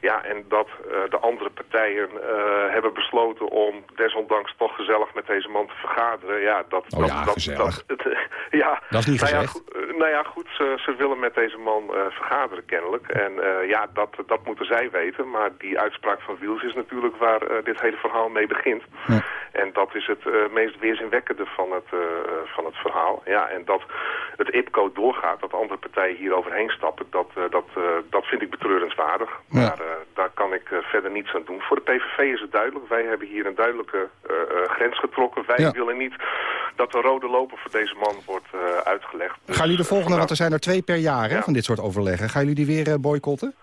[SPEAKER 26] Ja, en dat de andere partijen hebben besloten om desondanks toch gezellig met deze man te vergaderen. Ja, dat...
[SPEAKER 24] Oh
[SPEAKER 26] dat,
[SPEAKER 24] ja,
[SPEAKER 26] dat,
[SPEAKER 24] gezellig.
[SPEAKER 26] Dat, ja,
[SPEAKER 24] dat is niet
[SPEAKER 26] nou
[SPEAKER 24] gezegd.
[SPEAKER 26] Ja, nou ja, goed, ze, willen met deze man vergaderen kennelijk. En ja, dat, dat moeten zij weten. Maar die uitspraak van Wiels is natuurlijk waar dit hele verhaal mee begint. En dat is het uh, meest weerzinwekkende van het, uh, van het verhaal. Ja, en dat het IPCO doorgaat, dat andere partijen hier overheen stappen, dat, uh, dat, dat vind ik betreurenswaardig. Ja. Maar daar kan ik verder niets aan doen. Voor de PVV is het duidelijk. Wij hebben hier een duidelijke grens getrokken. Wij ja. willen niet dat de rode loper voor deze man wordt uitgelegd.
[SPEAKER 24] Dus, Gaan jullie de volgende, want er zijn er twee per jaar hè, van dit soort overleggen. Gaan jullie die weer boycotten?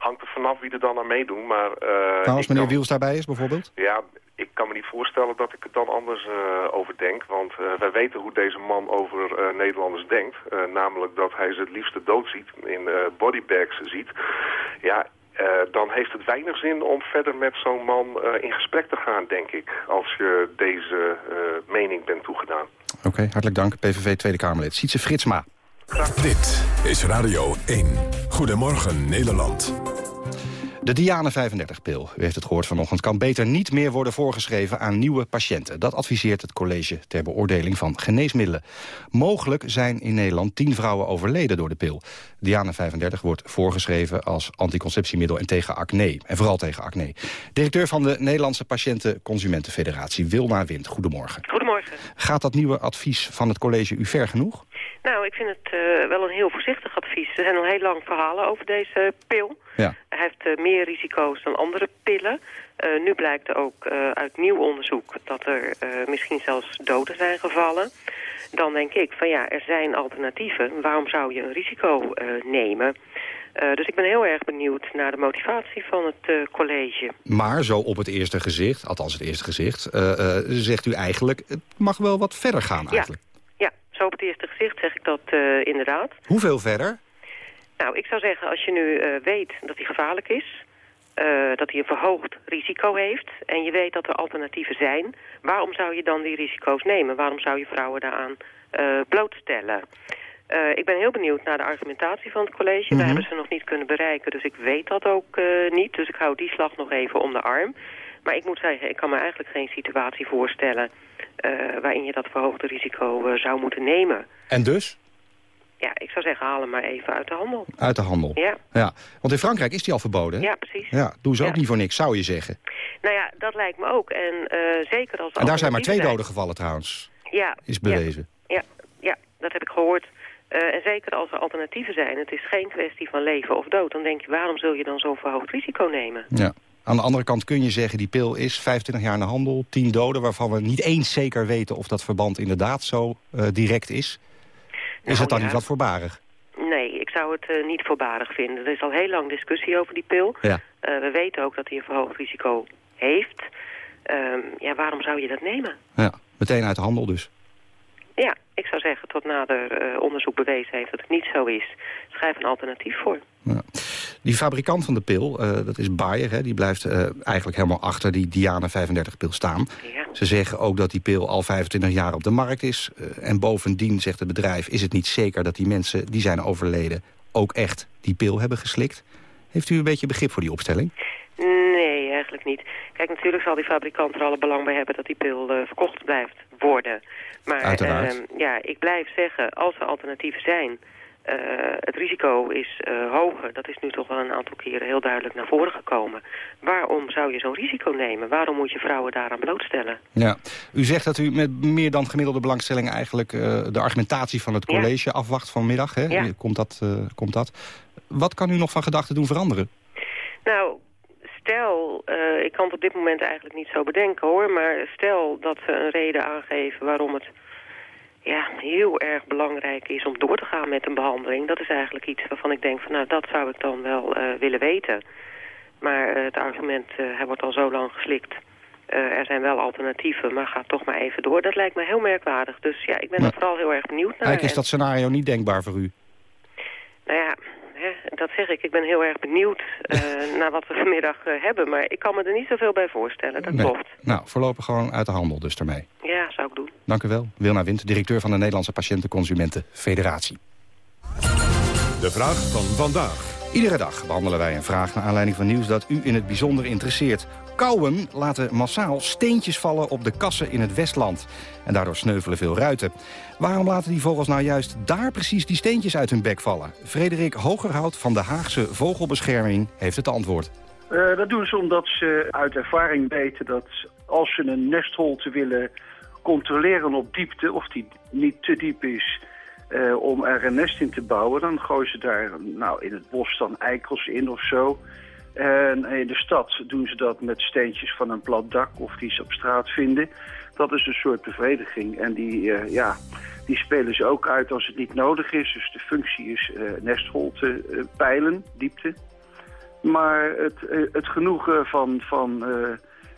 [SPEAKER 26] hangt er vanaf wie er dan aan meedoen. Maar, uh,
[SPEAKER 24] nou, als meneer kan... Wiels daarbij is bijvoorbeeld?
[SPEAKER 26] Ja, ik kan me niet voorstellen dat ik het dan anders uh, over denk. Want uh, wij weten hoe deze man over uh, Nederlanders denkt. namelijk dat hij ze het liefste doodziet, in bodybags ziet. Ja, dan heeft het weinig zin om verder met zo'n man in gesprek te gaan, denk ik. Als je deze mening bent toegedaan.
[SPEAKER 24] Oké, okay, hartelijk dank. PVV Tweede Kamerlid. Sietse Fritsma.
[SPEAKER 1] Dit is Radio 1. Goedemorgen Nederland.
[SPEAKER 24] De Diane 35-pil, u heeft het gehoord vanochtend... kan beter niet meer worden voorgeschreven aan nieuwe patiënten. Dat adviseert het college ter beoordeling van geneesmiddelen. Mogelijk zijn in Nederland tien vrouwen overleden door de pil. Diane 35 wordt voorgeschreven als anticonceptiemiddel en tegen acne. En vooral tegen acne. Directeur van de Nederlandse Patiënten Consumentenfederatie, Wilma Wind. Goedemorgen.
[SPEAKER 27] Goedemorgen.
[SPEAKER 24] Gaat dat nieuwe advies van het college u ver genoeg?
[SPEAKER 27] Nou, ik vind het uh, wel een heel voorzichtig advies. Er zijn al heel lang verhalen over deze pil.
[SPEAKER 24] Ja.
[SPEAKER 27] Hij heeft uh, meer risico's dan andere pillen. Uh, nu blijkt er ook uit nieuw onderzoek dat er misschien zelfs doden zijn gevallen. dan denk ik van ja, er zijn alternatieven. Waarom zou je een risico eh, nemen? Dus ik ben heel erg benieuwd naar de motivatie van het college.
[SPEAKER 24] Maar zo op het eerste gezicht, althans het eerste gezicht... Zegt u eigenlijk, het mag wel wat verder gaan eigenlijk.
[SPEAKER 27] Ja zo op het eerste gezicht zeg ik dat inderdaad.
[SPEAKER 24] Hoeveel verder?
[SPEAKER 27] Nou, ik zou zeggen, als je nu weet dat hij gevaarlijk is... dat hij een verhoogd risico heeft... en je weet dat er alternatieven zijn... waarom zou je dan die risico's nemen? Waarom zou je vrouwen daaraan blootstellen? Ik ben heel benieuwd naar de argumentatie van het college. Mm We hebben ze nog niet kunnen bereiken, dus ik weet dat ook niet. Dus ik hou die slag nog even om de arm. Maar ik moet zeggen, ik kan me eigenlijk geen situatie voorstellen... Uh, waarin je dat verhoogde risico zou moeten nemen.
[SPEAKER 24] En dus?
[SPEAKER 27] Ja, ik zou zeggen, haal hem maar even uit de handel.
[SPEAKER 24] Uit de handel?
[SPEAKER 27] Ja.
[SPEAKER 24] ja. Want in Frankrijk is die al verboden,
[SPEAKER 27] Ja, precies.
[SPEAKER 24] Ja, doen ze ook niet voor niks, zou je zeggen.
[SPEAKER 27] Nou ja, dat lijkt me ook. En zeker als...
[SPEAKER 24] En daar zijn maar twee doden gevallen trouwens.
[SPEAKER 27] Ja.
[SPEAKER 24] Is bewezen.
[SPEAKER 27] Ja, ja, ja dat heb ik gehoord. Uh, en zeker als er alternatieven zijn, het is geen kwestie van leven of dood... dan denk je, waarom zul je dan zo'n verhoogd risico nemen?
[SPEAKER 24] Ja. Aan de andere kant kun je zeggen, die pil is 25 jaar in de handel... 10 doden, waarvan we niet eens zeker weten of dat verband inderdaad zo uh, direct is. Is
[SPEAKER 27] nou,
[SPEAKER 24] het dan
[SPEAKER 27] ja.
[SPEAKER 24] niet wat voorbarig?
[SPEAKER 27] Nee, ik zou het uh, niet voorbarig vinden. Er is al heel lang discussie over die pil.
[SPEAKER 24] Ja.
[SPEAKER 27] we weten ook dat hij een verhoogd risico heeft. Um, ja, waarom zou je dat nemen?
[SPEAKER 24] Ja, meteen uit de handel dus.
[SPEAKER 27] Ja, ik zou zeggen, tot nader uh, onderzoek bewezen heeft dat het niet zo is. Schrijf een alternatief voor.
[SPEAKER 24] Ja. Die fabrikant van de pil, uh, dat is Bayer, hè, die blijft uh, eigenlijk helemaal achter die Diana 35-pil staan.
[SPEAKER 27] Ja.
[SPEAKER 24] Ze zeggen ook dat die pil al 25 jaar op de markt is. en bovendien, zegt het bedrijf, is het niet zeker dat die mensen die zijn overleden... ook echt die pil hebben geslikt. Heeft u een beetje begrip voor die opstelling?
[SPEAKER 27] Nee, eigenlijk niet. Kijk, natuurlijk zal die fabrikant er alle belang bij hebben dat die pil verkocht blijft worden... Maar uh, ja, ik blijf zeggen, als er alternatieven zijn... Uh, het risico is uh, hoger. Dat is nu toch wel een aantal keren heel duidelijk naar voren gekomen. Waarom zou je zo'n risico nemen? Waarom moet je vrouwen daaraan blootstellen?
[SPEAKER 24] Ja, u zegt dat u met meer dan gemiddelde belangstelling... eigenlijk uh, de argumentatie van het college ja. afwacht vanmiddag. Hè?
[SPEAKER 27] Ja.
[SPEAKER 24] Komt, dat, komt dat? Wat kan u nog van gedachten doen veranderen?
[SPEAKER 27] Nou, stel, uh, ik kan het op dit moment eigenlijk niet zo bedenken hoor... maar stel dat ze een reden aangeven waarom het ja, heel erg belangrijk is om door te gaan met een behandeling... dat is eigenlijk iets waarvan ik denk van nou, dat zou ik dan wel uh, willen weten. Maar uh, het argument, hij wordt al zo lang geslikt... er zijn wel alternatieven, maar ga toch maar even door. Dat lijkt me heel merkwaardig. Dus ja, ik ben er vooral heel erg benieuwd naar.
[SPEAKER 24] Eigenlijk is dat scenario niet denkbaar voor u?
[SPEAKER 27] Nou ja, dat zeg ik. Ik ben heel erg benieuwd uh, naar wat we vanmiddag uh, hebben. Maar ik kan me er niet zoveel bij voorstellen. Dat
[SPEAKER 24] nee.
[SPEAKER 27] klopt.
[SPEAKER 24] Nou, voorlopig gewoon uit de handel dus ermee.
[SPEAKER 27] Ja, zou ik doen.
[SPEAKER 24] Dank u wel. Wilna Wind, directeur van de Nederlandse Patiëntenconsumenten Federatie.
[SPEAKER 1] De vraag van vandaag.
[SPEAKER 24] Iedere dag behandelen wij een vraag naar aanleiding van nieuws dat u in het bijzonder interesseert. Kauwen laten massaal steentjes vallen op de kassen in het Westland. En daardoor sneuvelen veel ruiten. Waarom laten die vogels nou juist daar precies die steentjes uit hun bek vallen? Frederik Hogerhout van de Haagse Vogelbescherming heeft het antwoord.
[SPEAKER 28] Uh, dat doen ze omdat ze uit ervaring weten dat als ze een nestholte willen controleren op diepte... of die niet te diep is uh, om er een nest in te bouwen... dan gooien ze daar nou, in het bos dan eikels in of zo... En in de stad doen ze dat met steentjes van een plat dak of die ze op straat vinden. Dat is een soort bevrediging en die, uh, ja, die spelen ze ook uit als het niet nodig is. Dus de functie is uh, nestholte uh, peilen, diepte. Maar het, het genoegen van, van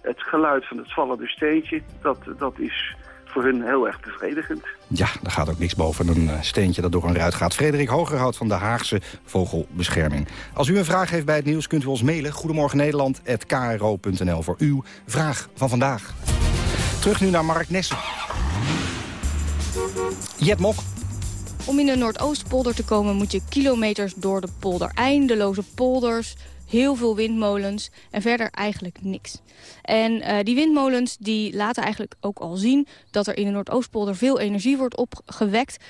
[SPEAKER 28] het geluid van het vallende steentje, dat, dat is voor hun heel erg bevredigend.
[SPEAKER 24] Ja, er gaat ook niks boven een steentje dat door een ruit gaat. Frederik Hogerhout van de Haagse Vogelbescherming. Als u een vraag heeft bij het nieuws kunt u ons mailen. Goedemorgen Nederland@kro.nl voor uw vraag van vandaag. Terug nu naar Mark Nessen. Jet Mok.
[SPEAKER 25] Om in de Noordoostpolder te komen moet je kilometers door de polder. Eindeloze polders, heel veel windmolens en verder eigenlijk niks. En uh, die windmolens die laten eigenlijk ook al zien... dat er in de Noordoostpolder veel energie wordt opgewekt.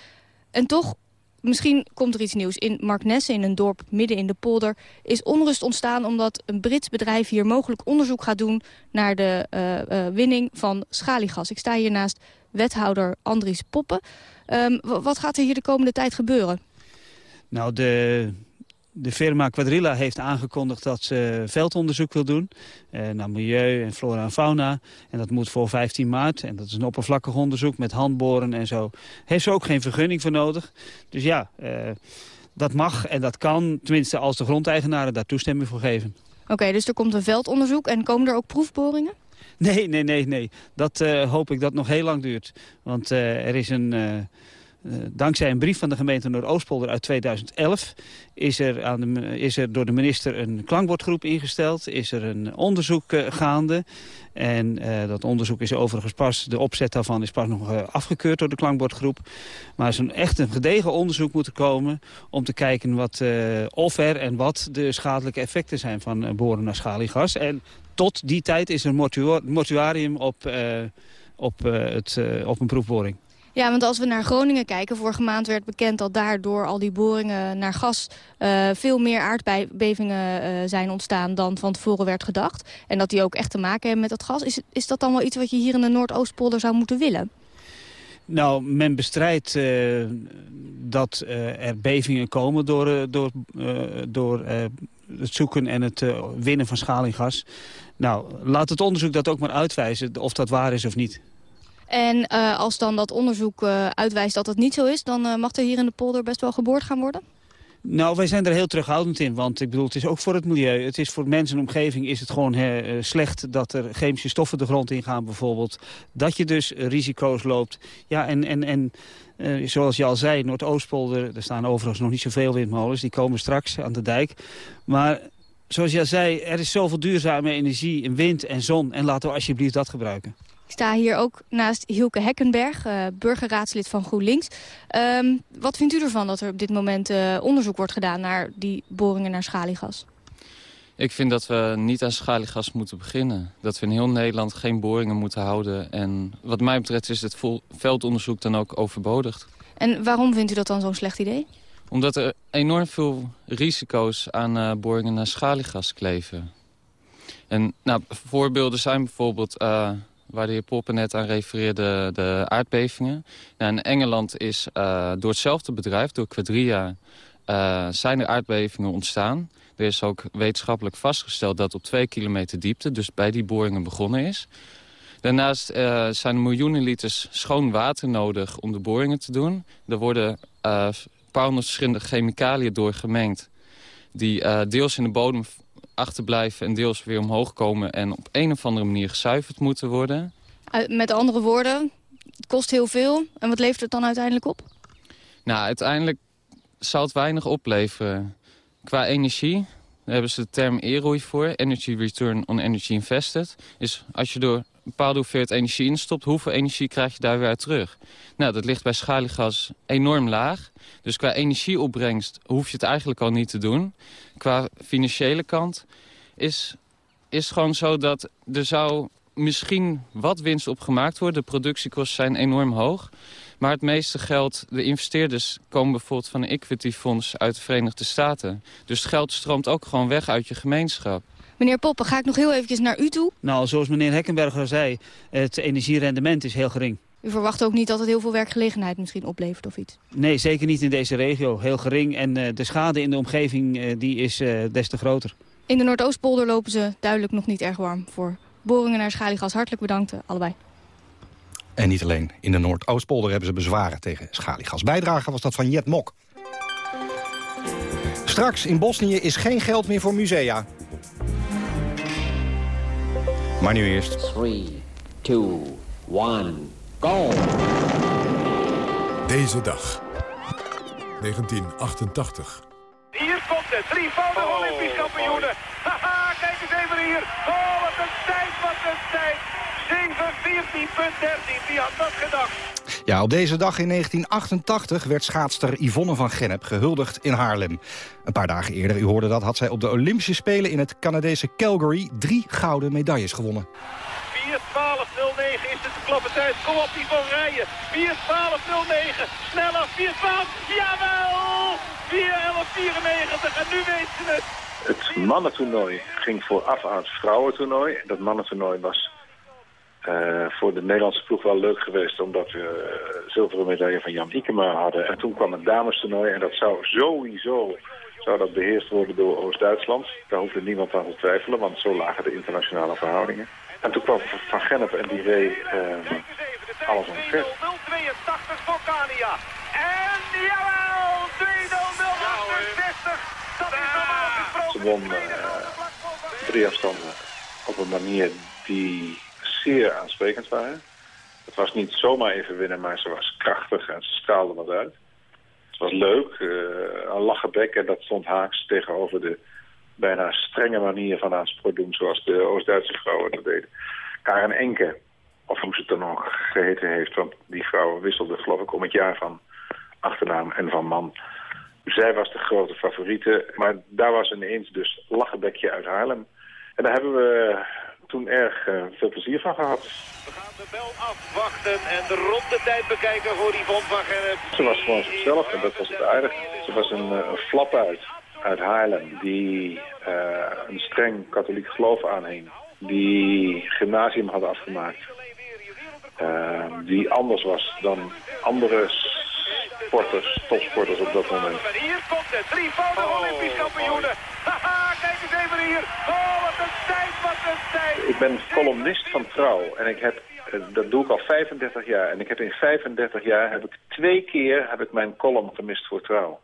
[SPEAKER 25] En toch, misschien komt er iets nieuws. In Marknesse, in een dorp midden in de polder... is onrust ontstaan omdat een Brits bedrijf hier mogelijk onderzoek gaat doen... naar de uh, uh, winning van schaliegas. Ik sta hier naast wethouder Andries Poppen. Um, wat gaat er hier de komende tijd gebeuren?
[SPEAKER 29] Nou, de de firma Quadrilla heeft aangekondigd dat ze veldonderzoek wil doen. Uh, naar milieu en flora en fauna. En dat moet voor 15 maart. En dat is een oppervlakkig onderzoek met handboren en zo. Heeft ze ook geen vergunning voor nodig. Dus ja, uh, dat mag en dat kan. Tenminste als de grondeigenaren daar toestemming voor geven.
[SPEAKER 25] Oké, dus er komt een veldonderzoek en komen er ook proefboringen?
[SPEAKER 29] Nee, nee, nee, nee. Dat uh, hoop ik dat nog heel lang duurt. Want er is een uh, dankzij een brief van de gemeente Noordoostpolder uit 2011... Is er, aan de, is er door de minister een klankbordgroep ingesteld. Is er een onderzoek uh, gaande. En uh, dat onderzoek is overigens pas... de opzet daarvan is pas nog afgekeurd door de klankbordgroep. Maar er is een, echt een gedegen onderzoek moeten komen... om te kijken wat, of er en wat de schadelijke effecten zijn... van boren naar schaliegas. En tot die tijd is er een mortuarium op, op, het, op een proefboring.
[SPEAKER 25] Ja, want als we naar Groningen kijken... vorige maand werd bekend dat daardoor al die boringen naar gas... Uh, veel meer aardbevingen uh, zijn ontstaan dan van tevoren werd gedacht. En dat die ook echt te maken hebben met dat gas. Is, is dat dan wel iets wat je hier in de Noordoostpolder zou moeten willen?
[SPEAKER 29] Nou, men bestrijdt uh, dat er bevingen komen door, door, door het zoeken en het winnen van schalinggas. Nou, laat het onderzoek dat ook maar uitwijzen of dat waar is of niet.
[SPEAKER 25] En uh, als dan dat onderzoek uh, uitwijst dat het niet zo is... dan uh, mag er hier in de polder best wel geboord gaan worden?
[SPEAKER 29] Nou, wij zijn er heel terughoudend in. Want ik bedoel, het is ook voor het milieu. Het is voor mensen en omgeving is het gewoon slecht dat er chemische stoffen de grond ingaan bijvoorbeeld. Dat je dus risico's loopt. Ja, en, en, en zoals je al zei, Noordoostpolder, er staan overigens nog niet zoveel windmolens. Die komen straks aan de dijk. Maar zoals je al zei, er is zoveel duurzame energie in wind en zon. En laten we alsjeblieft dat gebruiken.
[SPEAKER 25] Ik sta hier ook naast Hielke Hekkenberg, uh, burgerraadslid van GroenLinks. Um, wat vindt u ervan dat er op dit moment uh, onderzoek wordt gedaan naar die boringen naar schaliegas?
[SPEAKER 30] Ik vind dat we niet aan schaliegas moeten beginnen. Dat we in heel Nederland geen boringen moeten houden. En wat mij betreft is het veldonderzoek dan ook overbodig.
[SPEAKER 25] En waarom vindt u dat dan zo'n slecht idee?
[SPEAKER 30] Omdat er enorm veel risico's aan uh, boringen naar schaliegas kleven. En nou, voorbeelden zijn bijvoorbeeld waar de heer Poppen net aan refereerde, de aardbevingen. Nou, in Engeland is uh, door hetzelfde bedrijf, door Quadria, uh, zijn er aardbevingen ontstaan. Er is ook wetenschappelijk vastgesteld dat op twee kilometer diepte, dus bij die boringen begonnen is. Daarnaast uh, zijn er miljoenen liters schoon water nodig om de boringen te doen. Er worden uh, verschillende chemicaliën doorgemengd... die deels in de bodem achterblijven en deels weer omhoog komen... en op een of andere manier gezuiverd moeten worden.
[SPEAKER 25] Met andere woorden, het kost heel veel. En wat levert het dan uiteindelijk op?
[SPEAKER 30] Nou, uiteindelijk zal het weinig opleveren. Qua energie, daar hebben ze de term EROI voor. Energy Return on Energy Invested. Is als je door bepaalde hoeveelheid energie instopt... hoeveel energie krijg je daar weer terug? Nou, dat ligt bij schaliegas enorm laag. Dus qua energieopbrengst hoef je het eigenlijk al niet te doen. Qua financiële kant is, is gewoon zo dat er zou misschien wat winst op gemaakt worden. De productiekosten zijn enorm hoog. Maar het meeste geld, de investeerders komen bijvoorbeeld van een equity fonds uit de Verenigde Staten. Dus het geld stroomt ook gewoon weg uit je gemeenschap.
[SPEAKER 25] Meneer Poppen, ga ik nog heel eventjes naar u toe?
[SPEAKER 29] Nou, zoals meneer Hekkenberger zei, het energierendement is heel gering.
[SPEAKER 25] U verwacht ook niet dat het heel veel werkgelegenheid misschien oplevert of iets?
[SPEAKER 29] Nee, zeker niet in deze regio. Heel gering. En uh, de schade in de omgeving uh, die is uh, des te groter.
[SPEAKER 25] In de Noordoostpolder lopen ze duidelijk nog niet erg warm. Voor boringen naar schaliegas hartelijk bedankt allebei.
[SPEAKER 24] En niet alleen. In de Noordoostpolder hebben ze bezwaren tegen schaliegas. Bijdrage was dat van Jet Mok. Straks in Bosnië is geen geld meer voor musea. Maar nu eerst.
[SPEAKER 31] 3, 2, 1... Go!
[SPEAKER 1] Deze dag. 1988.
[SPEAKER 32] Hier komt het. Drievoudig oh, Olympisch kampioenen. Haha, kijk eens even hier. Oh, wat een tijd, wat een tijd. 7.14.13. Wie had dat gedacht?
[SPEAKER 24] Ja, op deze dag in 1988 werd schaatster Yvonne van Gennep gehuldigd in Haarlem. Een paar dagen eerder, u hoorde dat, had zij op de Olympische Spelen in het Canadese Calgary drie gouden medailles gewonnen.
[SPEAKER 32] 4-12-09 is het de klappe tijd. Kom op, die van Rijen. 4-12-09. Sneller, 4-12. Jawel! 4-11-94. En nu weet ze het.
[SPEAKER 16] Het mannentoernooi ging vooraf aan het vrouwentoernooi. Dat mannentoernooi was
[SPEAKER 33] eh, voor de Nederlandse ploeg wel leuk geweest... omdat we uh, zilveren medaille van Jan Ikema hadden. En toen kwam het damestoernooi en dat zou sowieso zou dat beheerst worden door Oost-Duitsland. Daar hoefde niemand aan te twijfelen, want zo lagen de internationale verhoudingen. En toen kwam Van Gennep en die reed uh, alles omver.
[SPEAKER 32] 082 voor Kania. En jawel, 2-0-0-68. Dat is normaal gesproken.
[SPEAKER 33] Ze won drie afstanden op een manier die zeer aansprekend waren. Het was niet zomaar even winnen, maar ze was krachtig en ze straalde wat uit. Het was leuk, uh, een lachen bek en dat stond haaks tegenover de bijna strenge manier van aan sport doen... zoals de Oost-Duitse vrouwen dat deden. Karen Enke, of hoe ze het dan nog geheten heeft... want die vrouw wisselde geloof ik om het jaar van achternaam en van man... Zij was de grote favoriete, maar daar was ineens dus lachenbekje uit Haarlem. En daar hebben we toen erg uh, veel plezier van gehad.
[SPEAKER 32] We gaan de bel afwachten en de rondetijd bekijken voor Yvonne van.
[SPEAKER 33] Ze was gewoon zichzelf en dat was het aardig. Ze was een, een flap uit, uit Haarlem, die uh, een streng katholiek geloof aanhing. Die gymnasium had afgemaakt. Uh, die anders was dan andere sporters, topsporters op dat moment.
[SPEAKER 32] En hier komt het, drievoudig oh, Olympisch kampioenen. Haha, kijk eens even hier. Oh, wat een tijd, wat een tijd.
[SPEAKER 33] Ik ben columnist van Trouw en ik heb, dat doe ik al 35 jaar. En ik heb in 35 jaar, heb ik twee keer heb ik mijn column gemist voor Trouw.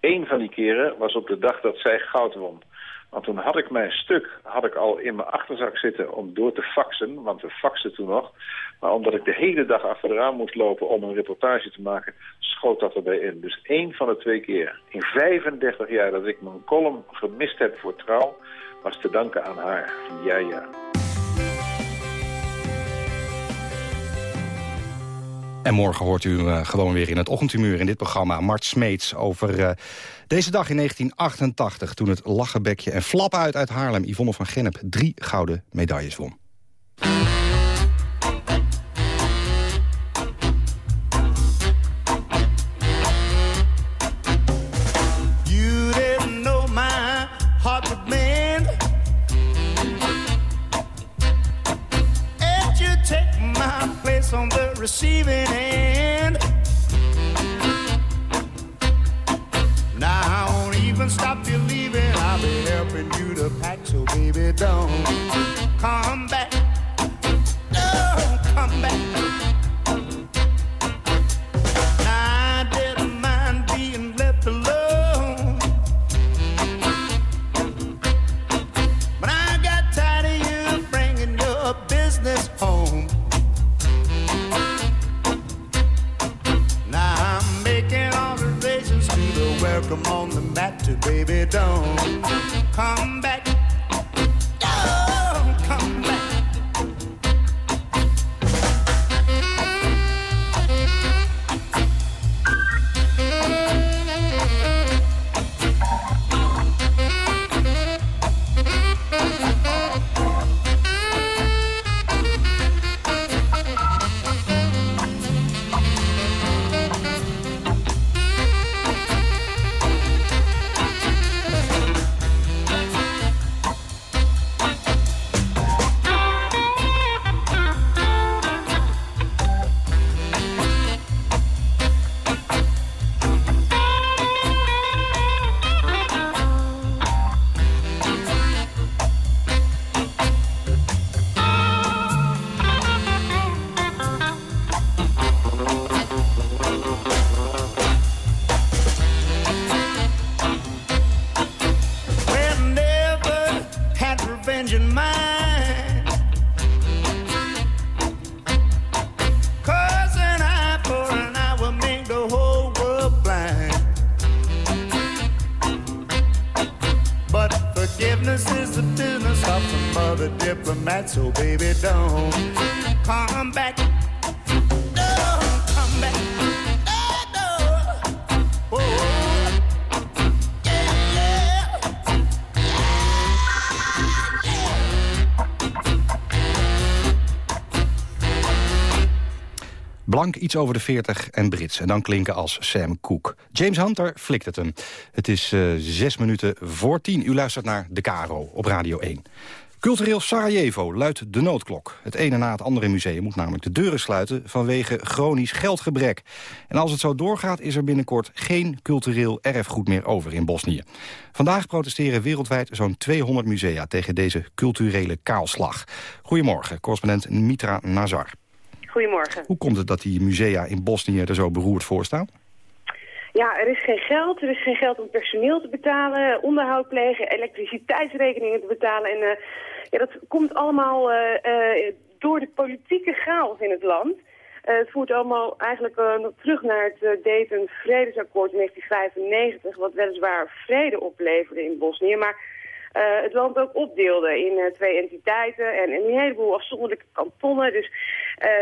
[SPEAKER 33] Eén van die keren was op de dag dat zij goud won. Want toen had ik mijn stuk had ik al in mijn achterzak zitten om door te faxen. Want we faxen toen nog. Maar omdat ik de hele dag achteraan moest lopen om een reportage te maken... schoot dat erbij in. Dus één van de twee keer in 35 jaar dat ik mijn column gemist heb voor trouw... was te danken aan haar. Ja, ja.
[SPEAKER 24] En morgen hoort u uh, gewoon weer in het ochtendhumeur in dit programma... Mart Smeets over uh, deze dag in 1988... toen het lachenbekje en flap uit uit Haarlem... Yvonne van Gennep drie gouden medailles won.
[SPEAKER 34] You
[SPEAKER 24] Blank, iets over de 40 en Brits. En dan klinken als Sam Cooke. James Hunter flikt het hem. Het is uh, zes minuten voor tien. U luistert naar De Caro op Radio 1. Cultureel Sarajevo luidt de noodklok. Het ene na het andere museum moet namelijk de deuren sluiten... vanwege chronisch geldgebrek. En als het zo doorgaat is er binnenkort geen cultureel erfgoed meer over in Bosnië. Vandaag protesteren wereldwijd zo'n 200 musea... tegen deze culturele kaalslag. Goedemorgen, correspondent Mitra Nazar.
[SPEAKER 35] Goedemorgen.
[SPEAKER 24] Hoe komt het dat die musea in Bosnië er zo beroerd voor staan?
[SPEAKER 35] Ja, er is geen geld. Er is geen geld om personeel te betalen, onderhoud plegen, elektriciteitsrekeningen te betalen. En uh, ja, dat komt allemaal uh, uh, door de politieke chaos in het land. het voert allemaal eigenlijk terug naar het Dayton Vredesakkoord in 1995, wat weliswaar vrede opleverde in Bosnië, maar uh, het land ook opdeelde in uh, twee entiteiten en, en, een heleboel afzonderlijke kantonnen. Dus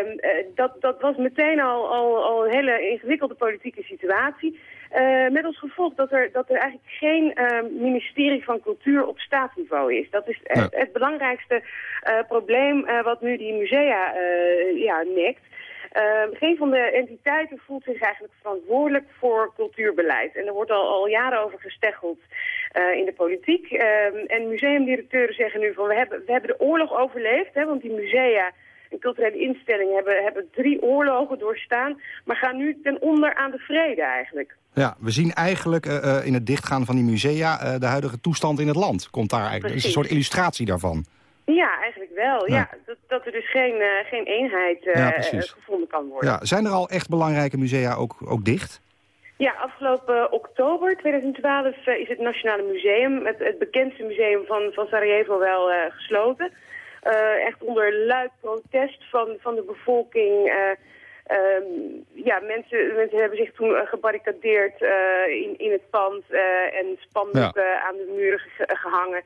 [SPEAKER 35] um, uh, dat, dat was meteen al, al, al een hele ingewikkelde politieke situatie. met als gevolg dat er, dat er eigenlijk geen ministerie van cultuur op staatsniveau is. Dat is het, het belangrijkste probleem wat nu die musea ja, nekt. Uh, geen van de entiteiten voelt zich eigenlijk verantwoordelijk voor cultuurbeleid. En er wordt al, al jaren over gesteggeld uh, in de politiek. Uh, en museumdirecteuren zeggen nu van we hebben, we hebben de oorlog overleefd. Hè, want die musea en culturele instellingen hebben, hebben drie oorlogen doorstaan. Maar gaan nu ten onder aan de vrede eigenlijk.
[SPEAKER 24] Ja, we zien eigenlijk uh, in het dichtgaan van die musea de huidige toestand in het land. Komt daar eigenlijk. Precies. is een soort illustratie daarvan.
[SPEAKER 35] Ja, eigenlijk wel. Ja. dat, dat, er dus geen, uh, geen eenheid uh, ja, gevonden kan worden.
[SPEAKER 24] Ja. Zijn er al echt belangrijke musea ook, ook dicht?
[SPEAKER 35] Ja, afgelopen oktober 2012 uh, is het Nationale Museum, het, het, bekendste museum van, van Sarajevo, wel gesloten. echt onder luid protest van, van de bevolking. Um, ja, mensen, mensen hebben zich toen gebarricadeerd in, in het pand en spandoeken aan de muren ge gehangen.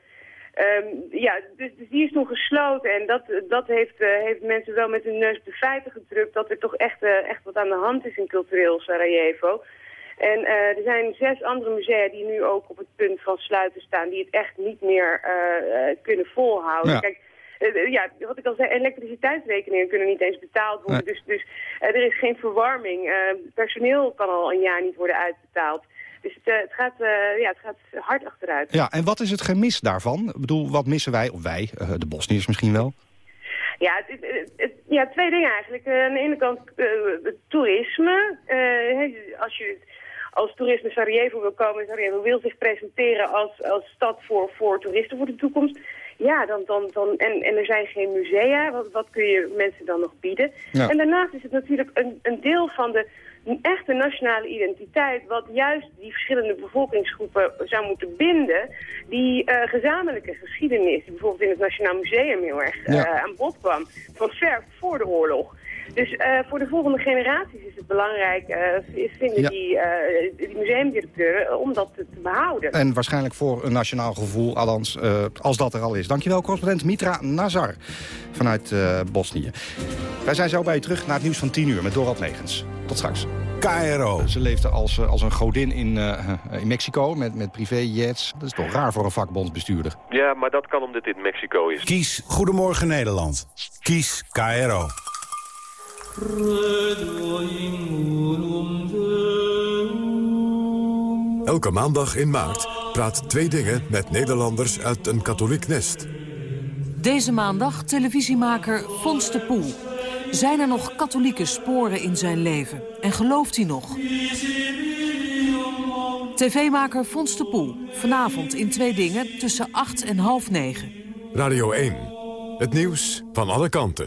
[SPEAKER 35] Um, ja, dus, dus, die is toen gesloten en dat, dat heeft, uh, heeft mensen wel met hun neus de feiten gedrukt dat er toch echt, uh, echt wat aan de hand is in cultureel Sarajevo. En uh, er zijn zes andere musea die nu ook op het punt van sluiten staan, die het echt niet meer kunnen volhouden.
[SPEAKER 24] Ja.
[SPEAKER 35] Kijk, ja, wat ik al zei, elektriciteitsrekeningen kunnen niet eens betaald worden.
[SPEAKER 24] Nee.
[SPEAKER 35] Dus, dus er is geen verwarming. personeel kan al een jaar niet worden uitbetaald. Dus het, het, gaat, uh, ja, het gaat hard achteruit.
[SPEAKER 24] Ja, en wat is het gemis daarvan? Ik bedoel, wat missen wij, of wij, uh, de Bosniërs misschien wel?
[SPEAKER 35] Ja, het, het, het, ja, twee dingen eigenlijk. Uh, aan de ene kant het toerisme. als je als toerisme Sarajevo wil komen, Sarajevo wil zich presenteren als, als stad voor, voor toeristen voor de toekomst. Ja, dan, dan, dan, en, en er zijn geen musea. Wat, wat kun je mensen dan nog bieden?
[SPEAKER 24] Ja.
[SPEAKER 35] En daarnaast is het natuurlijk een, een deel van de een echte nationale identiteit... wat juist die verschillende bevolkingsgroepen zou moeten binden... die uh, gezamenlijke geschiedenis, die bijvoorbeeld in het Nationaal Museum heel erg uh,
[SPEAKER 24] Ja.
[SPEAKER 35] aan bod kwam... van ver voor de oorlog. Dus uh, voor de volgende generaties is het belangrijk, uh, vinden
[SPEAKER 24] Ja.
[SPEAKER 35] die, uh, die museumdirecteuren, om dat te, te behouden.
[SPEAKER 24] En waarschijnlijk voor een nationaal gevoel, althans, eh, als dat er al is. Dankjewel, correspondent Mitra Nazar vanuit eh, Bosnië. Wij zijn zo bij je terug naar het nieuws van 10 uur met Dorald Megens. Tot straks.
[SPEAKER 36] KRO.
[SPEAKER 24] Ze leefde als, eh, als een godin in, eh, in Mexico met, met privéjets. Dat is toch raar voor een vakbondsbestuurder.
[SPEAKER 37] Ja, maar dat kan omdat dit Mexico is.
[SPEAKER 36] Kies Goedemorgen Nederland. Kies KRO.
[SPEAKER 1] Elke maandag in maart praat Twee Dingen met Nederlanders uit een katholiek nest.
[SPEAKER 38] Deze maandag televisiemaker Fons de Poel. Zijn er nog katholieke sporen in zijn leven? En gelooft hij nog? TV-maker Fons de Poel. Vanavond in Twee Dingen tussen 8 en half 9.
[SPEAKER 1] Radio 1. Het nieuws van alle kanten.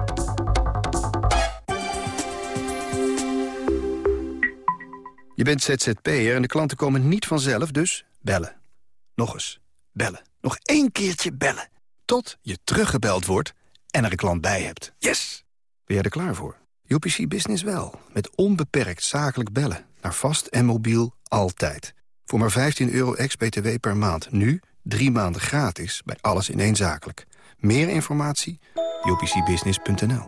[SPEAKER 39] Je bent ZZP'er en de klanten komen niet vanzelf, dus bellen. Nog eens. Bellen. Nog één keertje bellen. Tot je teruggebeld wordt en er een klant bij hebt. Yes! Ben jij er klaar voor? UPC Business wel. Met onbeperkt zakelijk bellen. Naar vast en mobiel altijd. Voor maar 15 euro ex-BTW per maand. Nu drie maanden gratis bij alles in één zakelijk. Meer informatie? upcbusiness.nl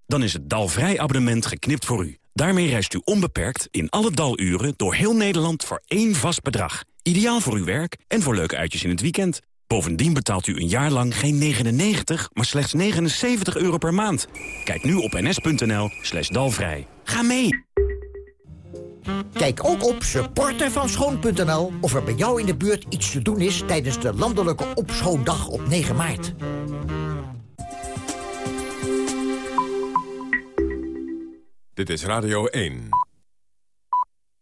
[SPEAKER 40] Dan is het Dalvrij abonnement geknipt voor u. Daarmee reist u onbeperkt in alle daluren door heel Nederland voor één vast bedrag. Ideaal voor uw werk en voor leuke uitjes in het weekend. Bovendien betaalt u een jaar lang geen 99, maar slechts 79 euro per maand. Kijk nu op ns.nl slash dalvrij. Ga mee!
[SPEAKER 41] Kijk ook op supportervanschoon.nl of er bij jou in de buurt iets te doen is... tijdens de landelijke opschoondag op 9 maart.
[SPEAKER 1] Dit is Radio 1.